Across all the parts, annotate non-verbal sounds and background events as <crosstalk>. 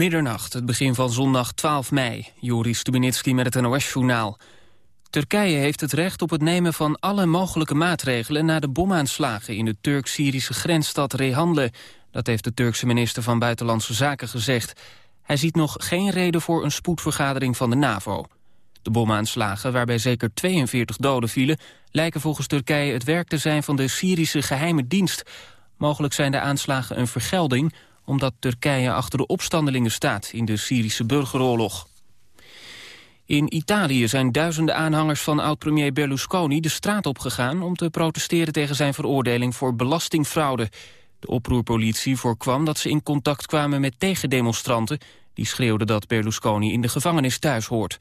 Middernacht, het begin van zondag 12 mei. Joris Stubenitski met het NOS-journaal. Turkije heeft het recht op het nemen van alle mogelijke maatregelen... na de bomaanslagen in de Turk-Syrische grensstad Rehanle. Dat heeft de Turkse minister van Buitenlandse Zaken gezegd. Hij ziet nog geen reden voor een spoedvergadering van de NAVO. De bomaanslagen, waarbij zeker 42 doden vielen... lijken volgens Turkije het werk te zijn van de Syrische geheime dienst. Mogelijk zijn de aanslagen een vergelding omdat Turkije achter de opstandelingen staat in de Syrische burgeroorlog. In Italië zijn duizenden aanhangers van oud-premier Berlusconi de straat opgegaan om te protesteren tegen zijn veroordeling voor belastingfraude. De oproerpolitie voorkwam dat ze in contact kwamen met tegendemonstranten die schreeuwden dat Berlusconi in de gevangenis thuis hoort.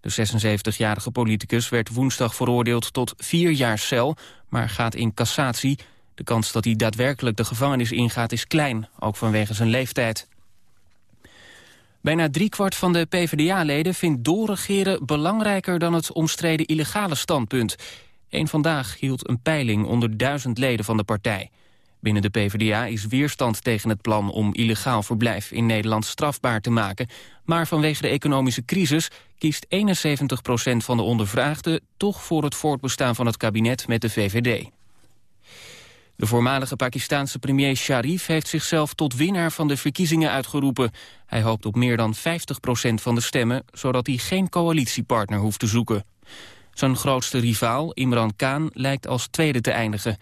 De 76-jarige politicus werd woensdag veroordeeld tot vier jaar cel, maar gaat in cassatie de kans dat hij daadwerkelijk de gevangenis ingaat is klein, ook vanwege zijn leeftijd. Bijna driekwart van de PvdA-leden vindt doorregeren belangrijker dan het omstreden illegale standpunt. Eén vandaag hield een peiling onder duizend leden van de partij. Binnen de PvdA is weerstand tegen het plan om illegaal verblijf in Nederland strafbaar te maken. Maar vanwege de economische crisis kiest 71% van de ondervraagden toch voor het voortbestaan van het kabinet met de VVD. De voormalige Pakistanse premier Sharif heeft zichzelf tot winnaar van de verkiezingen uitgeroepen. Hij hoopt op meer dan 50% van de stemmen, zodat hij geen coalitiepartner hoeft te zoeken. Zijn grootste rivaal, Imran Khan, lijkt als tweede te eindigen.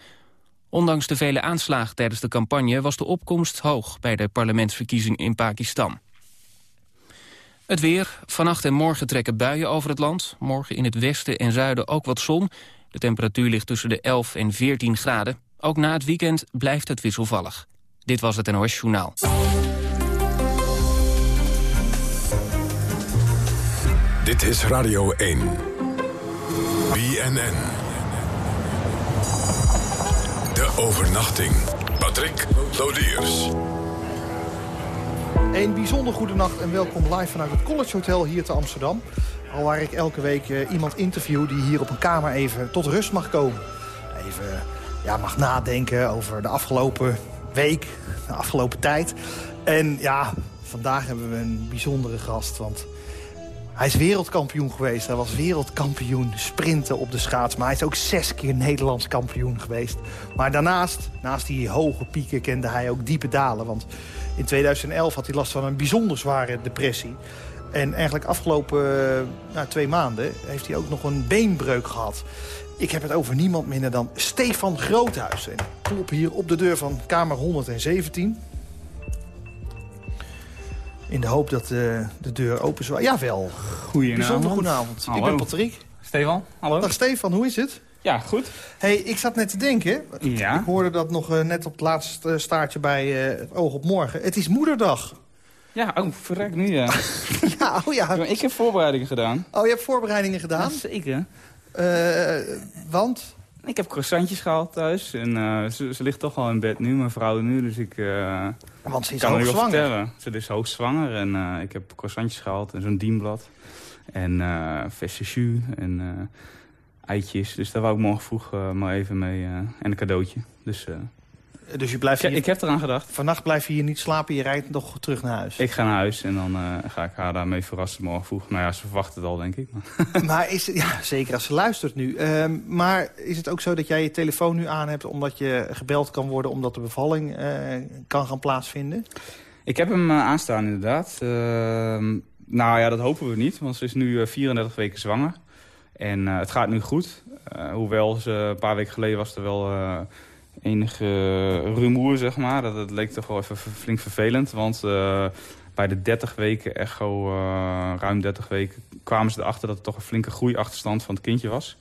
Ondanks de vele aanslagen tijdens de campagne was de opkomst hoog bij de parlementsverkiezing in Pakistan. Het weer. Vannacht en morgen trekken buien over het land. Morgen in het westen en zuiden ook wat zon. De temperatuur ligt tussen de 11 en 14 graden. Ook na het weekend blijft het wisselvallig. Dit was het NOS Journaal. Dit is Radio 1. BNN. De overnachting. Patrick Lodiers. Een bijzonder goede nacht en welkom live vanuit het College Hotel hier te Amsterdam. Al waar ik elke week uh, iemand interview die hier op een kamer even tot rust mag komen. Even ja, mag nadenken over de afgelopen week, de afgelopen tijd. En ja, vandaag hebben we een bijzondere gast, want hij is wereldkampioen geweest. Hij was wereldkampioen sprinten op de schaats. Maar hij is ook zes keer Nederlands kampioen geweest. Maar daarnaast, naast die hoge pieken, kende hij ook diepe dalen. Want in 2011 had hij last van een bijzonder zware depressie. En eigenlijk afgelopen nou, twee maanden heeft hij ook nog een beenbreuk gehad. Ik heb het over niemand minder dan Stefan Groothuis. En ik klop hier op de deur van kamer 117. In de hoop dat uh, de deur open zou... Jawel. Goedenavond. Bijzonder goedenavond. Hallo. Ik ben Patrick. Stefan, hallo. Dag Stefan, hoe is het? Ja, goed. hey, ik zat net te denken. Ja. Ik hoorde dat nog uh, net op het laatste staartje bij uh, het oog op morgen. Het is moederdag. Ja, oh, verrek nu ja. <laughs> ja, oh ja. Ik heb voorbereidingen gedaan. Oh, je hebt voorbereidingen gedaan? Ja, zeker. Uh, want? Ik heb croissantjes gehaald thuis. En uh, ze, ze, ligt toch al in bed nu, mijn vrouw nu. Dus ik uh, want ze is kan hoogzwanger. vertellen. Ze is hoogzwanger en ik heb croissantjes gehaald en zo'n dienblad. En uh, verse jus en eitjes. Dus daar wou ik morgen vroeg maar even mee. en een cadeautje. Dus... Dus je blijft ik, hier... ik heb eraan gedacht. Vannacht blijf je hier niet slapen, je rijdt nog terug naar huis. Ik ga naar huis en dan uh, ga ik haar daarmee verrassen morgen vroeg. Nou ja, ze verwacht het al, denk ik. Maar, <laughs> is het, ja, zeker als ze luistert nu. Uh, maar is het ook zo dat jij je telefoon nu aan hebt... omdat je gebeld kan worden omdat de bevalling uh, kan gaan plaatsvinden? Ik heb hem aanstaan, inderdaad. Ehm, nou ja, dat hopen we niet, want ze is nu 34 weken zwanger. En het gaat nu goed. hoewel ze een paar weken geleden was er wel enige rumoer, zeg maar. Dat, dat leek toch wel even flink vervelend. Want uh, bij de 30 weken echo, uh, ruim 30 weken, kwamen ze erachter dat er toch een flinke groeiachterstand van het kindje was.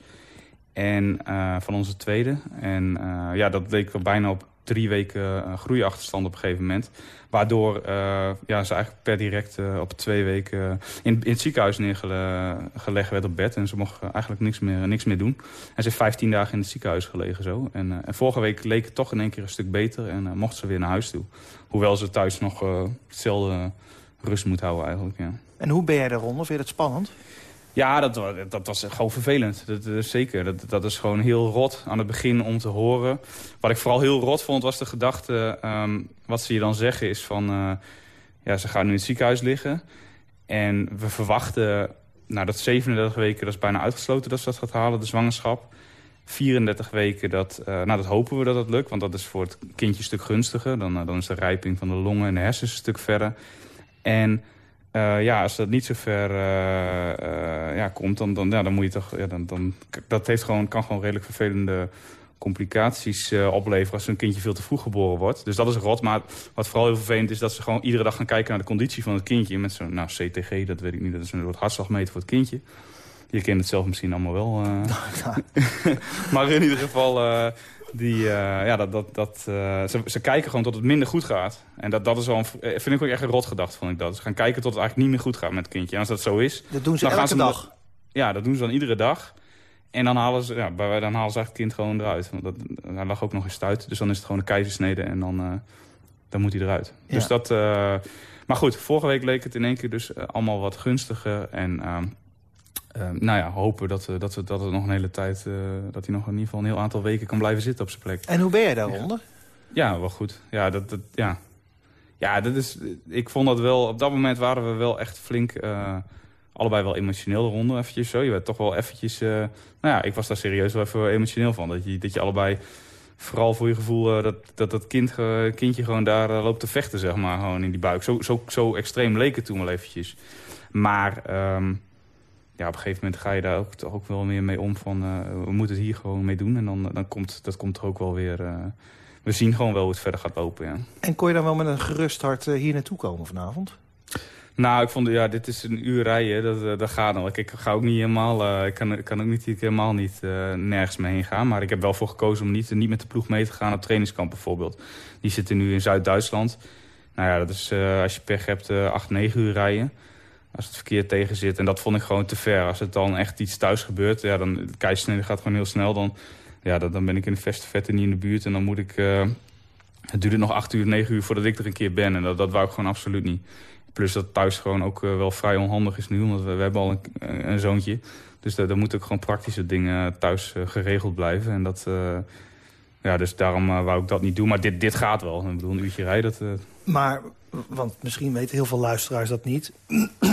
En uh, van onze tweede. En ja, dat leek wel bijna op drie weken groeiachterstand op een gegeven moment. Waardoor uh, ja, ze eigenlijk per direct uh, op twee weken in, in het ziekenhuis neergelegd werd op bed. En ze mocht eigenlijk niks meer, niks meer doen. En ze heeft 15 dagen in het ziekenhuis gelegen zo. En, en vorige week leek het toch in één keer een stuk beter en mocht ze weer naar huis toe. Hoewel ze thuis nog hetzelfde rust moet houden eigenlijk, ja. En hoe ben jij daaronder? Vind je dat spannend? Ja, dat, dat was gewoon vervelend. Dat, zeker. Dat, dat is gewoon heel rot aan het begin om te horen. Wat ik vooral heel rot vond was de gedachte... Um, wat ze je dan zeggen is van... Uh, ja, ze gaat nu in het ziekenhuis liggen. En we verwachten, nou dat 37 weken, dat is bijna uitgesloten dat ze dat gaat halen, de zwangerschap. 34 weken, dat, nou dat hopen we dat dat lukt, want dat is voor het kindje een stuk gunstiger. Dan, dan is de rijping van de longen en de hersens een stuk verder. En uh, ja, als dat niet zo ver uh, uh, ja, komt, dan, dan, ja, dan moet je toch... Ja, dan, dan, dat heeft gewoon, kan gewoon redelijk vervelende complicaties opleveren... als een kindje veel te vroeg geboren wordt. Dus dat is rot. Maar wat vooral heel vervelend is dat ze gewoon iedere dag gaan kijken... naar de conditie van het kindje. Met zo'n nou, CTG, dat weet ik niet, dat is een soort hartslagmeter voor het kindje. Je kent het zelf misschien allemaal wel. <laughs> <laughs> maar in ieder geval die, uh, ja, dat, dat, dat, uh, ze, ze, kijken gewoon tot het minder goed gaat. En dat, dat is wel een, eh, vind ik ook echt een rot gedacht, vond ik dat. Ze gaan kijken tot het eigenlijk niet meer goed gaat met het kindje. En als dat zo is... Dat doen ze dan elke gaan ze dag? ja, dat doen ze dan iedere dag. En dan halen ze, ja, dan halen ze eigenlijk het kind gewoon eruit. Want dat, hij lag ook nog in stuit. Dus dan is het gewoon een keizersnede en dan, uh, dan moet hij eruit. Ja. Dus dat... maar goed, vorige week leek het in één keer dus allemaal wat gunstiger. En ehm, nou ja, hopen dat, uh, dat, dat het nog een hele tijd... Uh, dat hij nog in ieder geval een heel aantal weken kan blijven zitten op zijn plek. En hoe ben je daaronder? Ja, ja wel goed. Ja, dat, dat, ja. ja, dat is... Ik vond dat wel... Op dat moment waren we wel echt flink... allebei wel emotioneel eronder, eventjes zo. Je werd toch wel eventjes... nou ja, ik was daar serieus wel even emotioneel van. Dat je, dat je allebei... Vooral voor je gevoel dat dat, dat kind, kindje gewoon daar loopt te vechten, zeg maar. Gewoon in die buik. Zo, zo, zo extreem leek het toen wel eventjes. Maar... Um, ja, op een gegeven moment ga je daar ook, toch ook wel meer mee om van... Uh, we moeten het hier gewoon mee doen. En dan, dan komt dat komt er ook wel weer... Uh, we zien gewoon wel hoe het verder gaat lopen, ja. En kon je dan wel met een gerust hart uh, hier naartoe komen vanavond? Nou, ik vond, ja, dit is een uur rijden, dat, dat gaat nog. Ik, ik ga ook niet helemaal, ik kan, kan ook niet, helemaal niet nergens mee heen gaan. Maar ik heb wel voor gekozen om niet, niet met de ploeg mee te gaan op trainingskamp bijvoorbeeld. Die zitten nu in Zuid-Duitsland. Nou ja, dat is, als je pech hebt, acht, negen uur rijden als het verkeer tegen zit. En dat vond ik gewoon te ver. Als het dan echt iets thuis gebeurt, ja, dan de keizersnede gaat gewoon heel snel. Dan, ja, dan, ben ik in de vette niet in de buurt. En dan moet ik... Uh, het duurde nog acht uur, negen uur voordat ik er een keer ben. En dat, dat wou ik gewoon absoluut niet. Plus dat thuis gewoon ook uh, wel vrij onhandig is nu. Want we, we hebben al een, een zoontje. Dus daar, moeten ook gewoon praktische dingen thuis uh, geregeld blijven. En dat... ja, dus daarom wou ik dat niet doen. Maar dit, dit gaat wel. Ik bedoel, een uurtje rijden, dat... Maar want misschien weten heel veel luisteraars dat niet.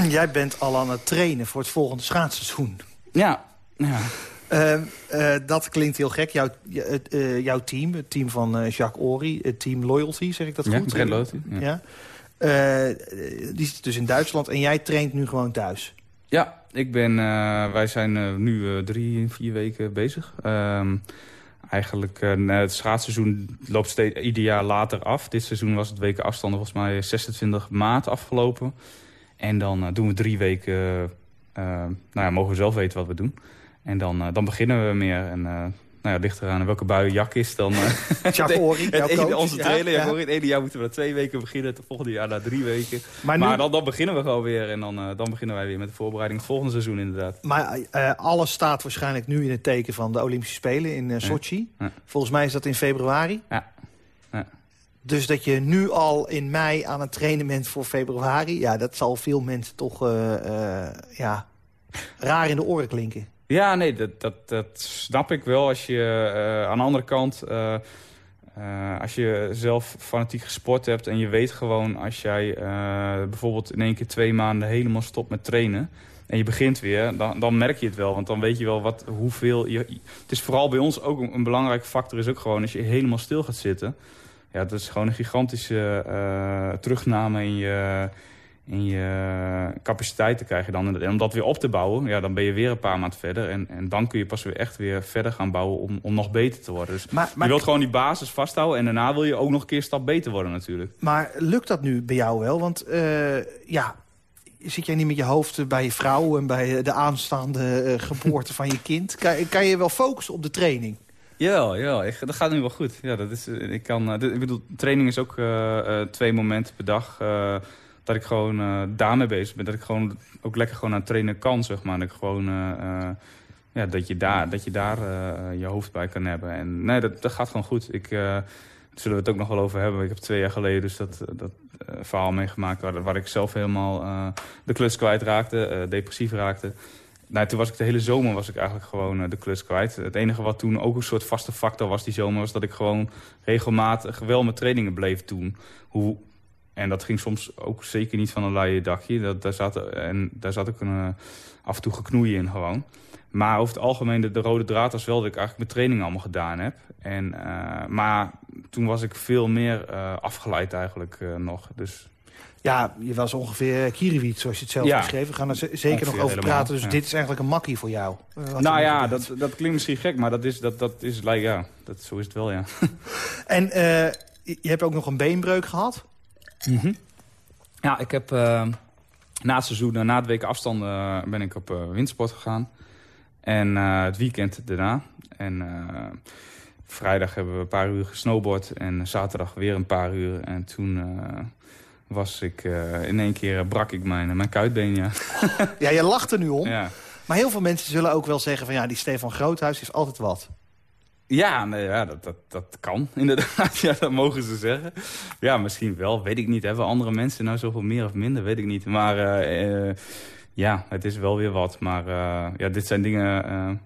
Jij bent al aan het trainen voor het volgende schaatsseizoen. Ja, ja. Uh, uh, dat klinkt heel gek. Jouw, uh, jouw team, het team van Jacques Ory, het team Loyalty, zeg ik dat goed? Ja, Loyalty. Ja. ja. die zit dus in Duitsland en jij traint nu gewoon thuis? Ja, ik ben, wij zijn nu drie, vier weken bezig. Ehm, Eigenlijk, het schaatsseizoen loopt steeds ieder jaar later af. Dit seizoen was het weken afstanden volgens mij 26 maart afgelopen. En dan uh, doen we drie weken, uh, nou ja, mogen we zelf weten wat we doen. En dan, dan beginnen we meer. En nou ja, ligt eraan welke bui jak is. Dan, <laughs> uh, het, onze trailer. Ja, ja. Het ene jaar moeten we na twee weken beginnen. Het volgende jaar na drie weken. Maar, maar dan, dan, beginnen we gewoon weer. En dan, uh, dan beginnen wij weer met de voorbereiding. Het volgende seizoen inderdaad. Maar uh, alles staat waarschijnlijk nu in het teken van de Olympische Spelen in uh, Sochi. Ja. Volgens mij is dat in februari. Ja. Dus dat je nu al in mei aan het trainen bent voor februari... ja, dat zal veel mensen toch ja, raar in de oren klinken. Ja, nee, dat, dat, dat snap ik wel. Als je uh, aan de andere kant, als je zelf fanatiek gesport hebt... en je weet gewoon als jij bijvoorbeeld in één keer twee maanden helemaal stopt met trainen... en je begint weer, dan, dan merk je het wel. Want dan weet je wel wat, hoeveel... Je, het is vooral bij ons ook een, een belangrijke factor is ook gewoon... als je helemaal stil gaat zitten... ja, dat is gewoon een gigantische terugname in je in je capaciteiten krijg je dan. En om dat weer op te bouwen, ja, dan ben je weer een paar maanden verder. En, en dan kun je pas weer echt weer verder gaan bouwen om, om nog beter te worden. Dus maar, maar, je wilt gewoon die basis vasthouden en daarna wil je ook nog een keer een stap beter worden natuurlijk. Maar lukt dat nu bij jou wel? Want uh, ja, zit jij niet met je hoofd bij je vrouw en bij de aanstaande uh, geboorte van je kind? Kan, kan je wel focussen op de training? Ja, ja ik, dat gaat nu wel goed. Ja, dat is, ik, kan, uh, ik bedoel, training is ook twee momenten per dag dat ik gewoon daarmee bezig ben. Dat ik gewoon ook lekker gewoon aan trainen kan, zeg maar. Dat ik gewoon... Ja, dat je daar, dat je, daar je hoofd bij kan hebben. En nee, dat, dat gaat gewoon goed. Ik, daar zullen we het ook nog wel over hebben. Ik heb twee jaar geleden dus dat, dat verhaal meegemaakt... Waar, waar ik zelf helemaal de klus kwijtraakte, depressief raakte. Nou, toen was ik de hele zomer was ik eigenlijk gewoon de klus kwijt. Het enige wat toen ook een soort vaste factor was die zomer... was dat ik gewoon regelmatig wel mijn trainingen bleef doen. Hoe En dat ging soms ook zeker niet van een luie dakje. Dat, daar, zat, en daar zat ook een, af en toe geknoeien in gewoon. Maar over het algemeen, de, de, rode draad was wel dat ik eigenlijk mijn training allemaal gedaan heb. En, maar toen was ik veel meer afgeleid eigenlijk nog. Dus ja, je was ongeveer Kiriewicz, zoals je het zelf ja. beschreef. We gaan er zeker nog over praten. Dus dit is eigenlijk een makkie voor jou. Uh, nou ja, dat, dat klinkt misschien gek, maar dat is, dat, dat is like, ja, dat, zo is het wel, ja. <laughs> en uh, je hebt ook nog een beenbreuk gehad? Mm -hmm. Ja, ik heb uh, na het seizoen, na het weken afstand, ben ik op windsport gegaan. En het weekend daarna. En vrijdag hebben we een paar uur gesnowboard. En zaterdag weer een paar uur. En toen was ik uh, in één keer brak ik mijn, mijn kuitbeen, ja. <laughs> ja, je lacht er nu om. Ja. Maar heel veel mensen zullen ook wel zeggen van ja, die Stefan Groothuis is altijd wat. Ja, nee, ja dat, dat, dat kan <laughs> inderdaad. Ja, dat mogen ze zeggen. Ja, misschien wel. Weet ik niet. Hebben andere mensen nou zoveel meer of minder? Weet ik niet. Maar uh, ja, het is wel weer wat. Maar ja, dit zijn dingen...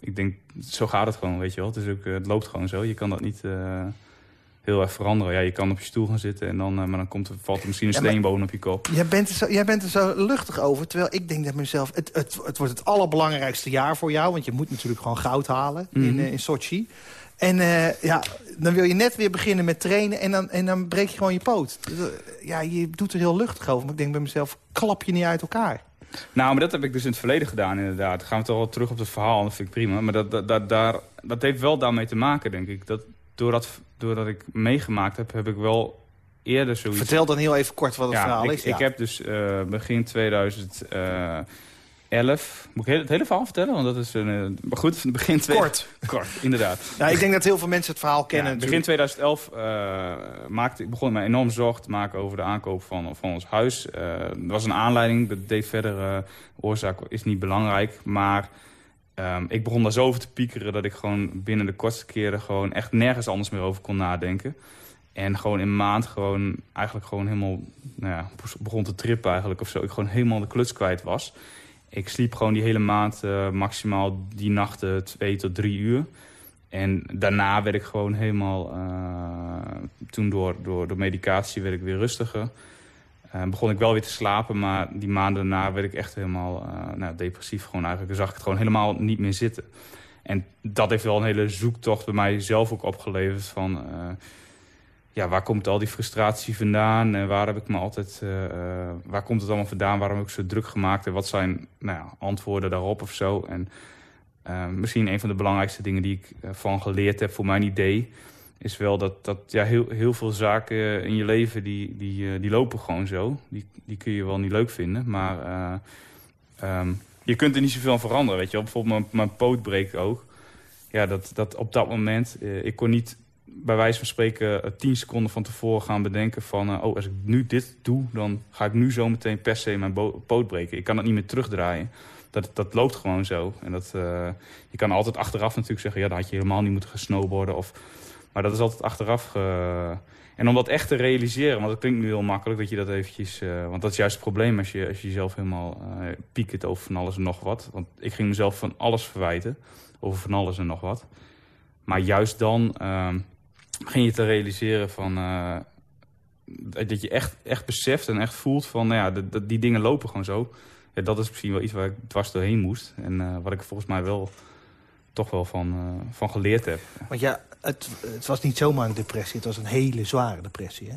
ik denk, zo gaat het gewoon, weet je wel. Het, is ook, het loopt gewoon zo. Je kan dat niet heel erg veranderen. Ja, je kan op je stoel gaan zitten, en dan, uh, maar dan komt er, valt er misschien een ja, steenboon op je kop. Jij bent, er zo, jij bent er zo luchtig over, terwijl ik denk dat mezelf... Het, het, het wordt het allerbelangrijkste jaar voor jou, want je moet natuurlijk gewoon goud halen in, uh, in Sochi. En uh, ja, dan wil je net weer beginnen met trainen en dan, en dan breek je gewoon je poot. Ja, je doet er heel luchtig over, maar ik denk bij mezelf, klap je niet uit elkaar. Nou, maar dat heb ik dus in het verleden gedaan inderdaad. Dan gaan we toch wel terug op het verhaal, dat vind ik prima. Maar dat, dat, dat, daar, dat heeft wel daarmee te maken, denk ik. Dat, doordat, doordat ik meegemaakt heb, heb ik wel eerder zoiets... Vertel dan heel even kort wat het verhaal is. Ik heb dus uh, begin 2011... Uh, Moet ik het hele verhaal vertellen? Want dat is een, uh, maar goed, <laughs> begin twee... Kort. Kort, inderdaad. ja, <laughs> ik denk dat heel veel mensen het verhaal kennen. Ja, begin 2011 uh, maakte, ik begon me enorm zorgen te maken over de aankoop van, van ons huis. er was een aanleiding, dat deed verder oorzaak is niet belangrijk. Maar Um, ik begon daar zo over te piekeren dat ik gewoon binnen de kortste keren gewoon echt nergens anders meer over kon nadenken. En gewoon in maand gewoon eigenlijk gewoon helemaal nou ja, begon te trippen eigenlijk of zo. Ik gewoon helemaal de kluts kwijt was. Ik sliep gewoon die hele maand uh, maximaal die nachten twee tot drie uur. En daarna werd ik gewoon helemaal, uh, toen door, door, door medicatie werd ik weer rustiger. Uh, begon ik wel weer te slapen, maar die maanden daarna werd ik echt helemaal uh, nou, depressief. Gewoon eigenlijk zag ik het gewoon helemaal niet meer zitten. En dat heeft wel een hele zoektocht bij mij zelf ook opgeleverd van... Uh, ja, waar komt al die frustratie vandaan? En waar heb ik me altijd... waar komt het allemaal vandaan? Waarom heb ik zo druk gemaakt? En wat zijn nou ja, antwoorden daarop of zo? En misschien een van de belangrijkste dingen die ik van geleerd heb voor mijn idee is wel dat, dat ja, heel, heel veel zaken in je leven, die, die, eh, die lopen gewoon zo. Die, die kun je wel niet leuk vinden, maar uh, um, je kunt er niet zoveel aan veranderen. Weet je? Bijvoorbeeld mijn, mijn poot breekt ook. Ja, dat, dat op dat moment, uh, ik kon niet bij wijze van spreken tien seconden van tevoren gaan bedenken van... oh, als ik nu dit doe, dan ga ik nu zo meteen per se mijn poot breken. Ik kan het niet meer terugdraaien. Dat, dat loopt gewoon zo. En dat, je kan altijd achteraf natuurlijk zeggen... ja, dan had je helemaal niet moeten gaan snowboarden of maar dat is altijd achteraf... En om dat echt te realiseren, want dat klinkt nu heel makkelijk dat je dat eventjes... Uh, want dat is juist het probleem als je, als je jezelf helemaal uh, over van alles en nog wat. Want ik ging mezelf van alles verwijten, over van alles en nog wat. Maar juist dan uh, ging je te realiseren van... Dat je echt, echt beseft en echt voelt van, nou ja, die dingen lopen gewoon zo. Ja, dat is misschien wel iets waar ik dwars doorheen moest. En wat ik volgens mij wel toch wel van, van geleerd heb. Want ja, het, het was niet zomaar een depressie, het was een hele zware depressie, hè?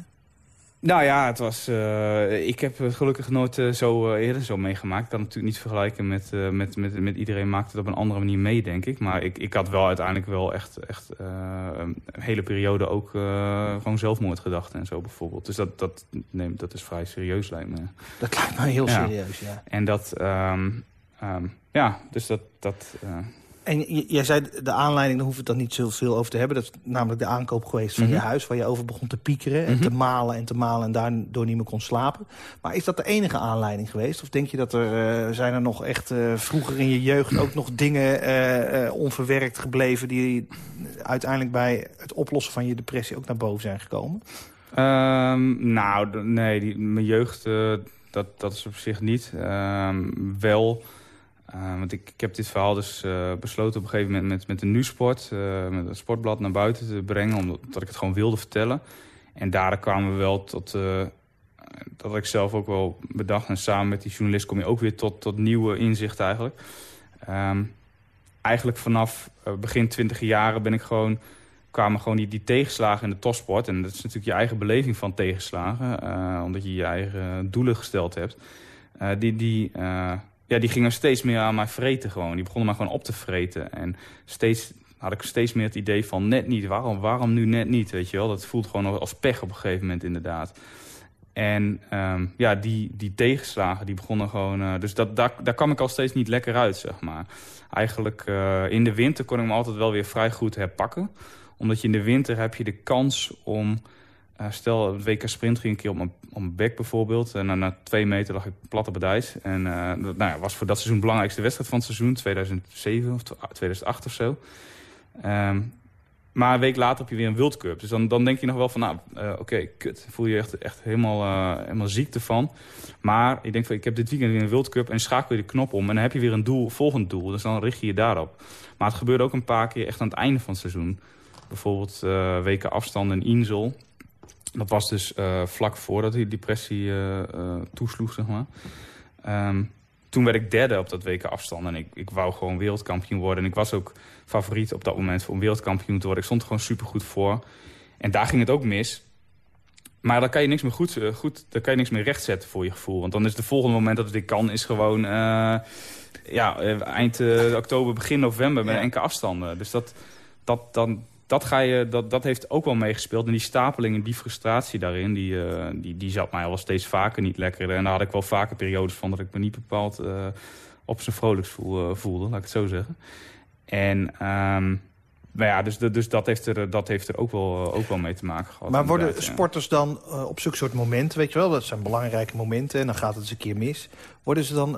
Nou ja, het was, uh, ik heb het gelukkig nooit uh, zo eerder zo meegemaakt. Ik kan het natuurlijk niet vergelijken met, met, met, met iedereen maakt het op een andere manier mee, denk ik. Maar ik, ik had wel uiteindelijk wel echt, echt een hele periode ook gewoon zelfmoordgedachten en zo bijvoorbeeld. Dus dat, dat, nee, dat is vrij serieus lijkt me. Dat lijkt me heel serieus, ja. En dat, um, um, ja, dus dat... dat en jij zei, de aanleiding, daar we het dan niet zoveel over te hebben. Dat is namelijk de aankoop geweest van je mhm. huis... waar je over begon te piekeren en te mhm. malen en te malen... en daardoor niet meer kon slapen. Maar is dat de enige aanleiding geweest? Of denk je dat er, uh, zijn er nog echt uh, vroeger in je jeugd... ook nog dingen uh, onverwerkt gebleven... die uiteindelijk bij het oplossen van je depressie ook naar boven zijn gekomen? Um, nou, nee, die, mijn jeugd, dat, dat is op zich niet. Um, wel uh, want ik, ik, heb dit verhaal dus uh, besloten op een gegeven moment met, met de Nu-sport, uh, met het sportblad naar buiten te brengen, omdat ik het gewoon wilde vertellen. En daar kwamen we wel tot, dat ik zelf ook wel bedacht. En samen met die journalist kom je ook weer tot, tot nieuwe inzichten eigenlijk. Ehm, eigenlijk vanaf begin twintig jaren ben ik gewoon kwamen gewoon die, die tegenslagen in de topsport. En dat is natuurlijk je eigen beleving van tegenslagen. omdat je je eigen doelen gesteld hebt. die, die, ja, die gingen steeds meer aan mij vreten gewoon. Die begonnen maar gewoon op te vreten. En steeds had ik steeds meer het idee van net niet. Waarom, waarom nu net niet, weet je wel? Dat voelt gewoon als pech op een gegeven moment inderdaad. En um, ja, die, die tegenslagen, die begonnen gewoon... Uh, dus dat, daar, daar kwam ik al steeds niet lekker uit, zeg maar. Eigenlijk uh, in de winter kon ik me altijd wel weer vrij goed herpakken. Omdat je in de winter heb je de kans om... Uh, stel, het WK Sprint ging een keer op mijn, op bek bijvoorbeeld. En na twee meter lag ik plat op het ijs. En dat nou ja, was voor dat seizoen de belangrijkste wedstrijd van het seizoen. 2007 of 2008 of zo. Um, maar een week later heb je weer een World Cup. Dus dan, dan denk je nog wel van, nou, uh, oké, kut. Voel je echt, echt helemaal, helemaal ziek ervan. Maar ik denk van, ik heb dit weekend weer een World Cup... en schakel je de knop om en dan heb je weer een doel, volgend doel. Dus dan richt je je daarop. Maar het gebeurde ook een paar keer echt aan het einde van het seizoen. Bijvoorbeeld uh, weken afstand in Insel. Dat was dus vlak voordat die depressie toesloeg, zeg maar. Um, toen werd ik derde op dat weken afstand. En ik, ik wou gewoon wereldkampioen worden. En ik was ook favoriet op dat moment om wereldkampioen te worden. Ik stond er gewoon supergoed voor. En daar ging het ook mis. Maar dan kan je niks meer goed, goed dan kan je niks meer rechtzetten voor je gevoel. Want dan is het volgende moment dat het ik kan, is gewoon uh, ja, eh, eind uh, oktober, begin november met ja. enkele afstanden. Dus dat, dat, dan, dat, ga je, dat, dat heeft ook wel meegespeeld. En die stapeling en die frustratie daarin, die, uh, die, die zat mij al steeds vaker niet lekker. En daar had ik wel vaker periodes van dat ik me niet bepaald uh, op zijn vrolijks voel, uh, voelde, laat ik het zo zeggen. En um, nou ja, dus, dus dat, heeft er, dat heeft er ook wel, ook wel mee te maken gehad. Maar worden sporters dan uh, op zulke soort momenten, weet je wel, dat zijn belangrijke momenten en dan gaat het eens een keer mis. Worden ze dan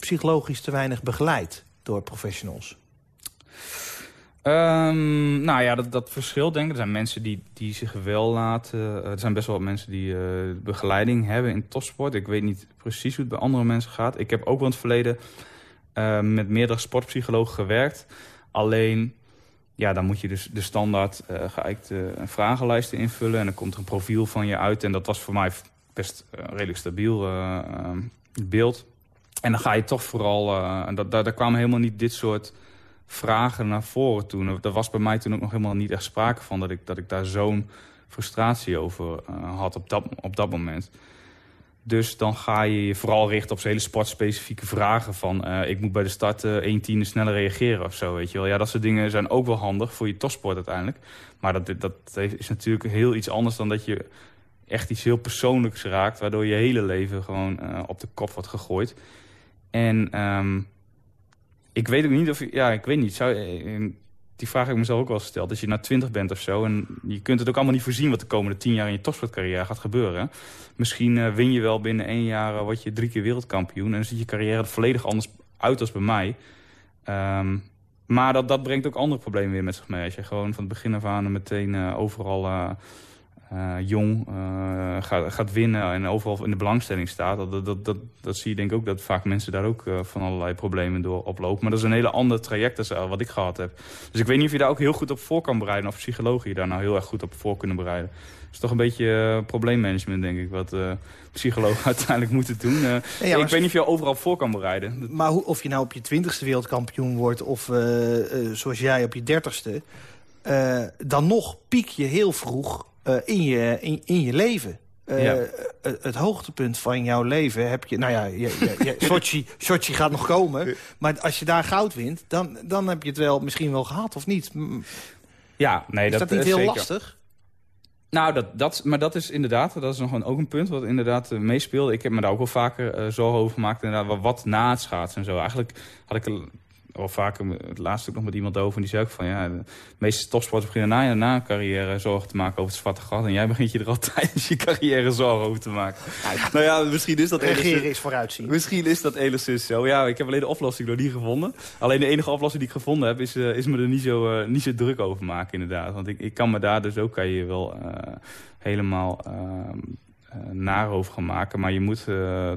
psychologisch te weinig begeleid door professionals? Um, nou ja, dat, dat verschilt denk ik. Er zijn mensen die, die zich wel laten... Uh, er zijn best wel wat mensen die uh, begeleiding hebben in topsport. Ik weet niet precies hoe het bij andere mensen gaat. Ik heb ook wel in het verleden uh, met meerdere sportpsychologen gewerkt. Alleen, ja, dan moet je dus de standaard geëikte vragenlijsten invullen. En dan komt er een profiel van je uit. En dat was voor mij best redelijk stabiel beeld. En dan ga je toch vooral... en daar, daar kwamen helemaal niet dit soort vragen naar voren toen. Er was bij mij toen ook nog helemaal niet echt sprake van... dat ik, dat ik daar zo'n frustratie over uh, had op dat, op dat moment. Dus dan ga je je vooral richten op hele sportspecifieke vragen van... Uh, ik moet bij de start uh, 1 tiende sneller reageren of zo, weet je wel. Ja, dat soort dingen zijn ook wel handig voor je topsport uiteindelijk. Maar dat, dat is natuurlijk heel iets anders dan dat je echt iets heel persoonlijks raakt... waardoor je hele leven gewoon op de kop wordt gegooid. En... Um, ik weet ook niet of... Ja, ik weet niet. Zou, eh, die vraag heb ik mezelf ook wel gesteld. Als je na twintig bent of zo... en je kunt het ook allemaal niet voorzien... wat de komende tien jaar in je topsportcarrière gaat gebeuren. Misschien uh, win je wel binnen één jaar... Uh, word je drie keer wereldkampioen... en dan ziet je carrière volledig anders uit als bij mij. Um, maar dat, dat brengt ook andere problemen weer met zich mee. Als je gewoon van het begin af aan meteen overal jong uh, gaat, gaat winnen en overal in de belangstelling staat. Dat, dat, dat, dat, zie je denk ik ook dat vaak mensen daar ook uh, van allerlei problemen door oplopen. Maar dat is een hele ander traject dan wat ik gehad heb. Dus ik weet niet of je daar ook heel goed op voor kan bereiden... of psychologen je daar nou heel erg goed op voor kunnen bereiden. Is toch een beetje probleemmanagement, denk ik, wat psychologen <laughs> uiteindelijk moeten doen. Ja, ik weet niet of je overal voor kan bereiden. Maar hoe, of je nou op je twintigste wereldkampioen wordt... of zoals jij op je dertigste... dan nog piek je heel vroeg uh, in, je, in, in je leven. Uh, ja. het, hoogtepunt van jouw leven heb je... Nou ja, je, je, je, <laughs> Sochi, Sochi gaat nog komen. Maar als je daar goud wint, dan, dan heb je het wel misschien wel gehad, of niet? Ja, nee, is dat, dat niet heel zeker. lastig? Nou, dat, dat, maar dat is inderdaad, dat is nog een, ook een punt wat inderdaad uh, meespeelde. Ik heb me daar ook wel vaker uh, zorgen over gemaakt. Inderdaad, wat, wat na het schaatsen en zo. Eigenlijk had ik al vaker het laatste ook nog met iemand over. En die zei ook van ja, de meeste topsporters beginnen na, na een carrière zorgen te maken over het zwarte gat. En jij begint je er al tijdens <laughs> je carrière zorgen over te maken. nou ja, misschien is dat Regeren is vooruitzien. Misschien is dat enigszins zo. Ja, ik heb alleen de oplossing nog niet gevonden. Alleen de enige oplossing die ik gevonden heb, is, uh, is me er niet zo, uh, niet zo druk over maken inderdaad. Want ik, ik kan me daar dus ook, kan je wel uh, helemaal naar over gaan maken. Maar je moet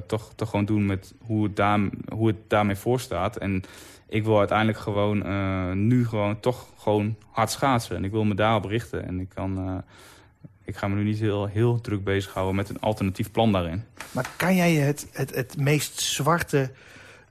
toch, toch gewoon doen met hoe het, daar, hoe het daarmee voor staat. En ik wil uiteindelijk gewoon uh, nu gewoon toch gewoon hard schaatsen. En ik wil me daarop richten. En ik kan, uh, ik ga me nu niet heel, heel druk bezighouden met een alternatief plan daarin. Maar kan jij het, het, het meest zwarte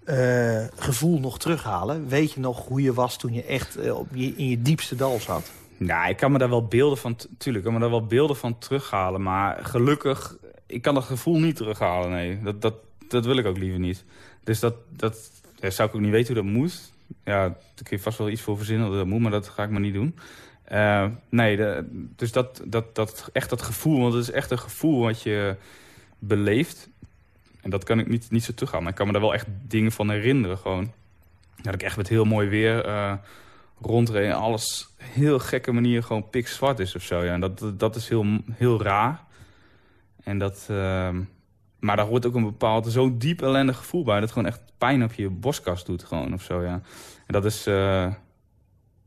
uh, gevoel nog terughalen? Weet je nog hoe je was toen je echt op je, in je diepste dal zat? Nou, ik kan me daar wel beelden van, tuurlijk, ik kan me daar wel beelden van terughalen. Maar gelukkig, ik kan dat gevoel niet terughalen, nee. Dat, dat, dat wil ik ook liever niet. Dus dat, dat zou ik ook niet weten hoe dat moet. Ja, daar kun je vast wel iets voor verzinnen dat dat moet, maar dat ga ik maar niet doen. Uh, nee, dus dat, dat, dat, echt dat gevoel, want het is echt een gevoel wat je beleeft. En dat kan ik niet, niet zo teruggaan. Maar ik kan me daar wel echt dingen van herinneren. Gewoon dat ik echt met heel mooi weer uh, rondreed. En alles heel gekke manier gewoon pikzwart is of zo. Ja. En dat, dat is heel, heel raar. En dat... Uh, maar daar hoort ook een bepaald, zo'n diep ellendig gevoel bij. Dat gewoon echt pijn op je boskast doet gewoon of zo, ja. En dat is uh,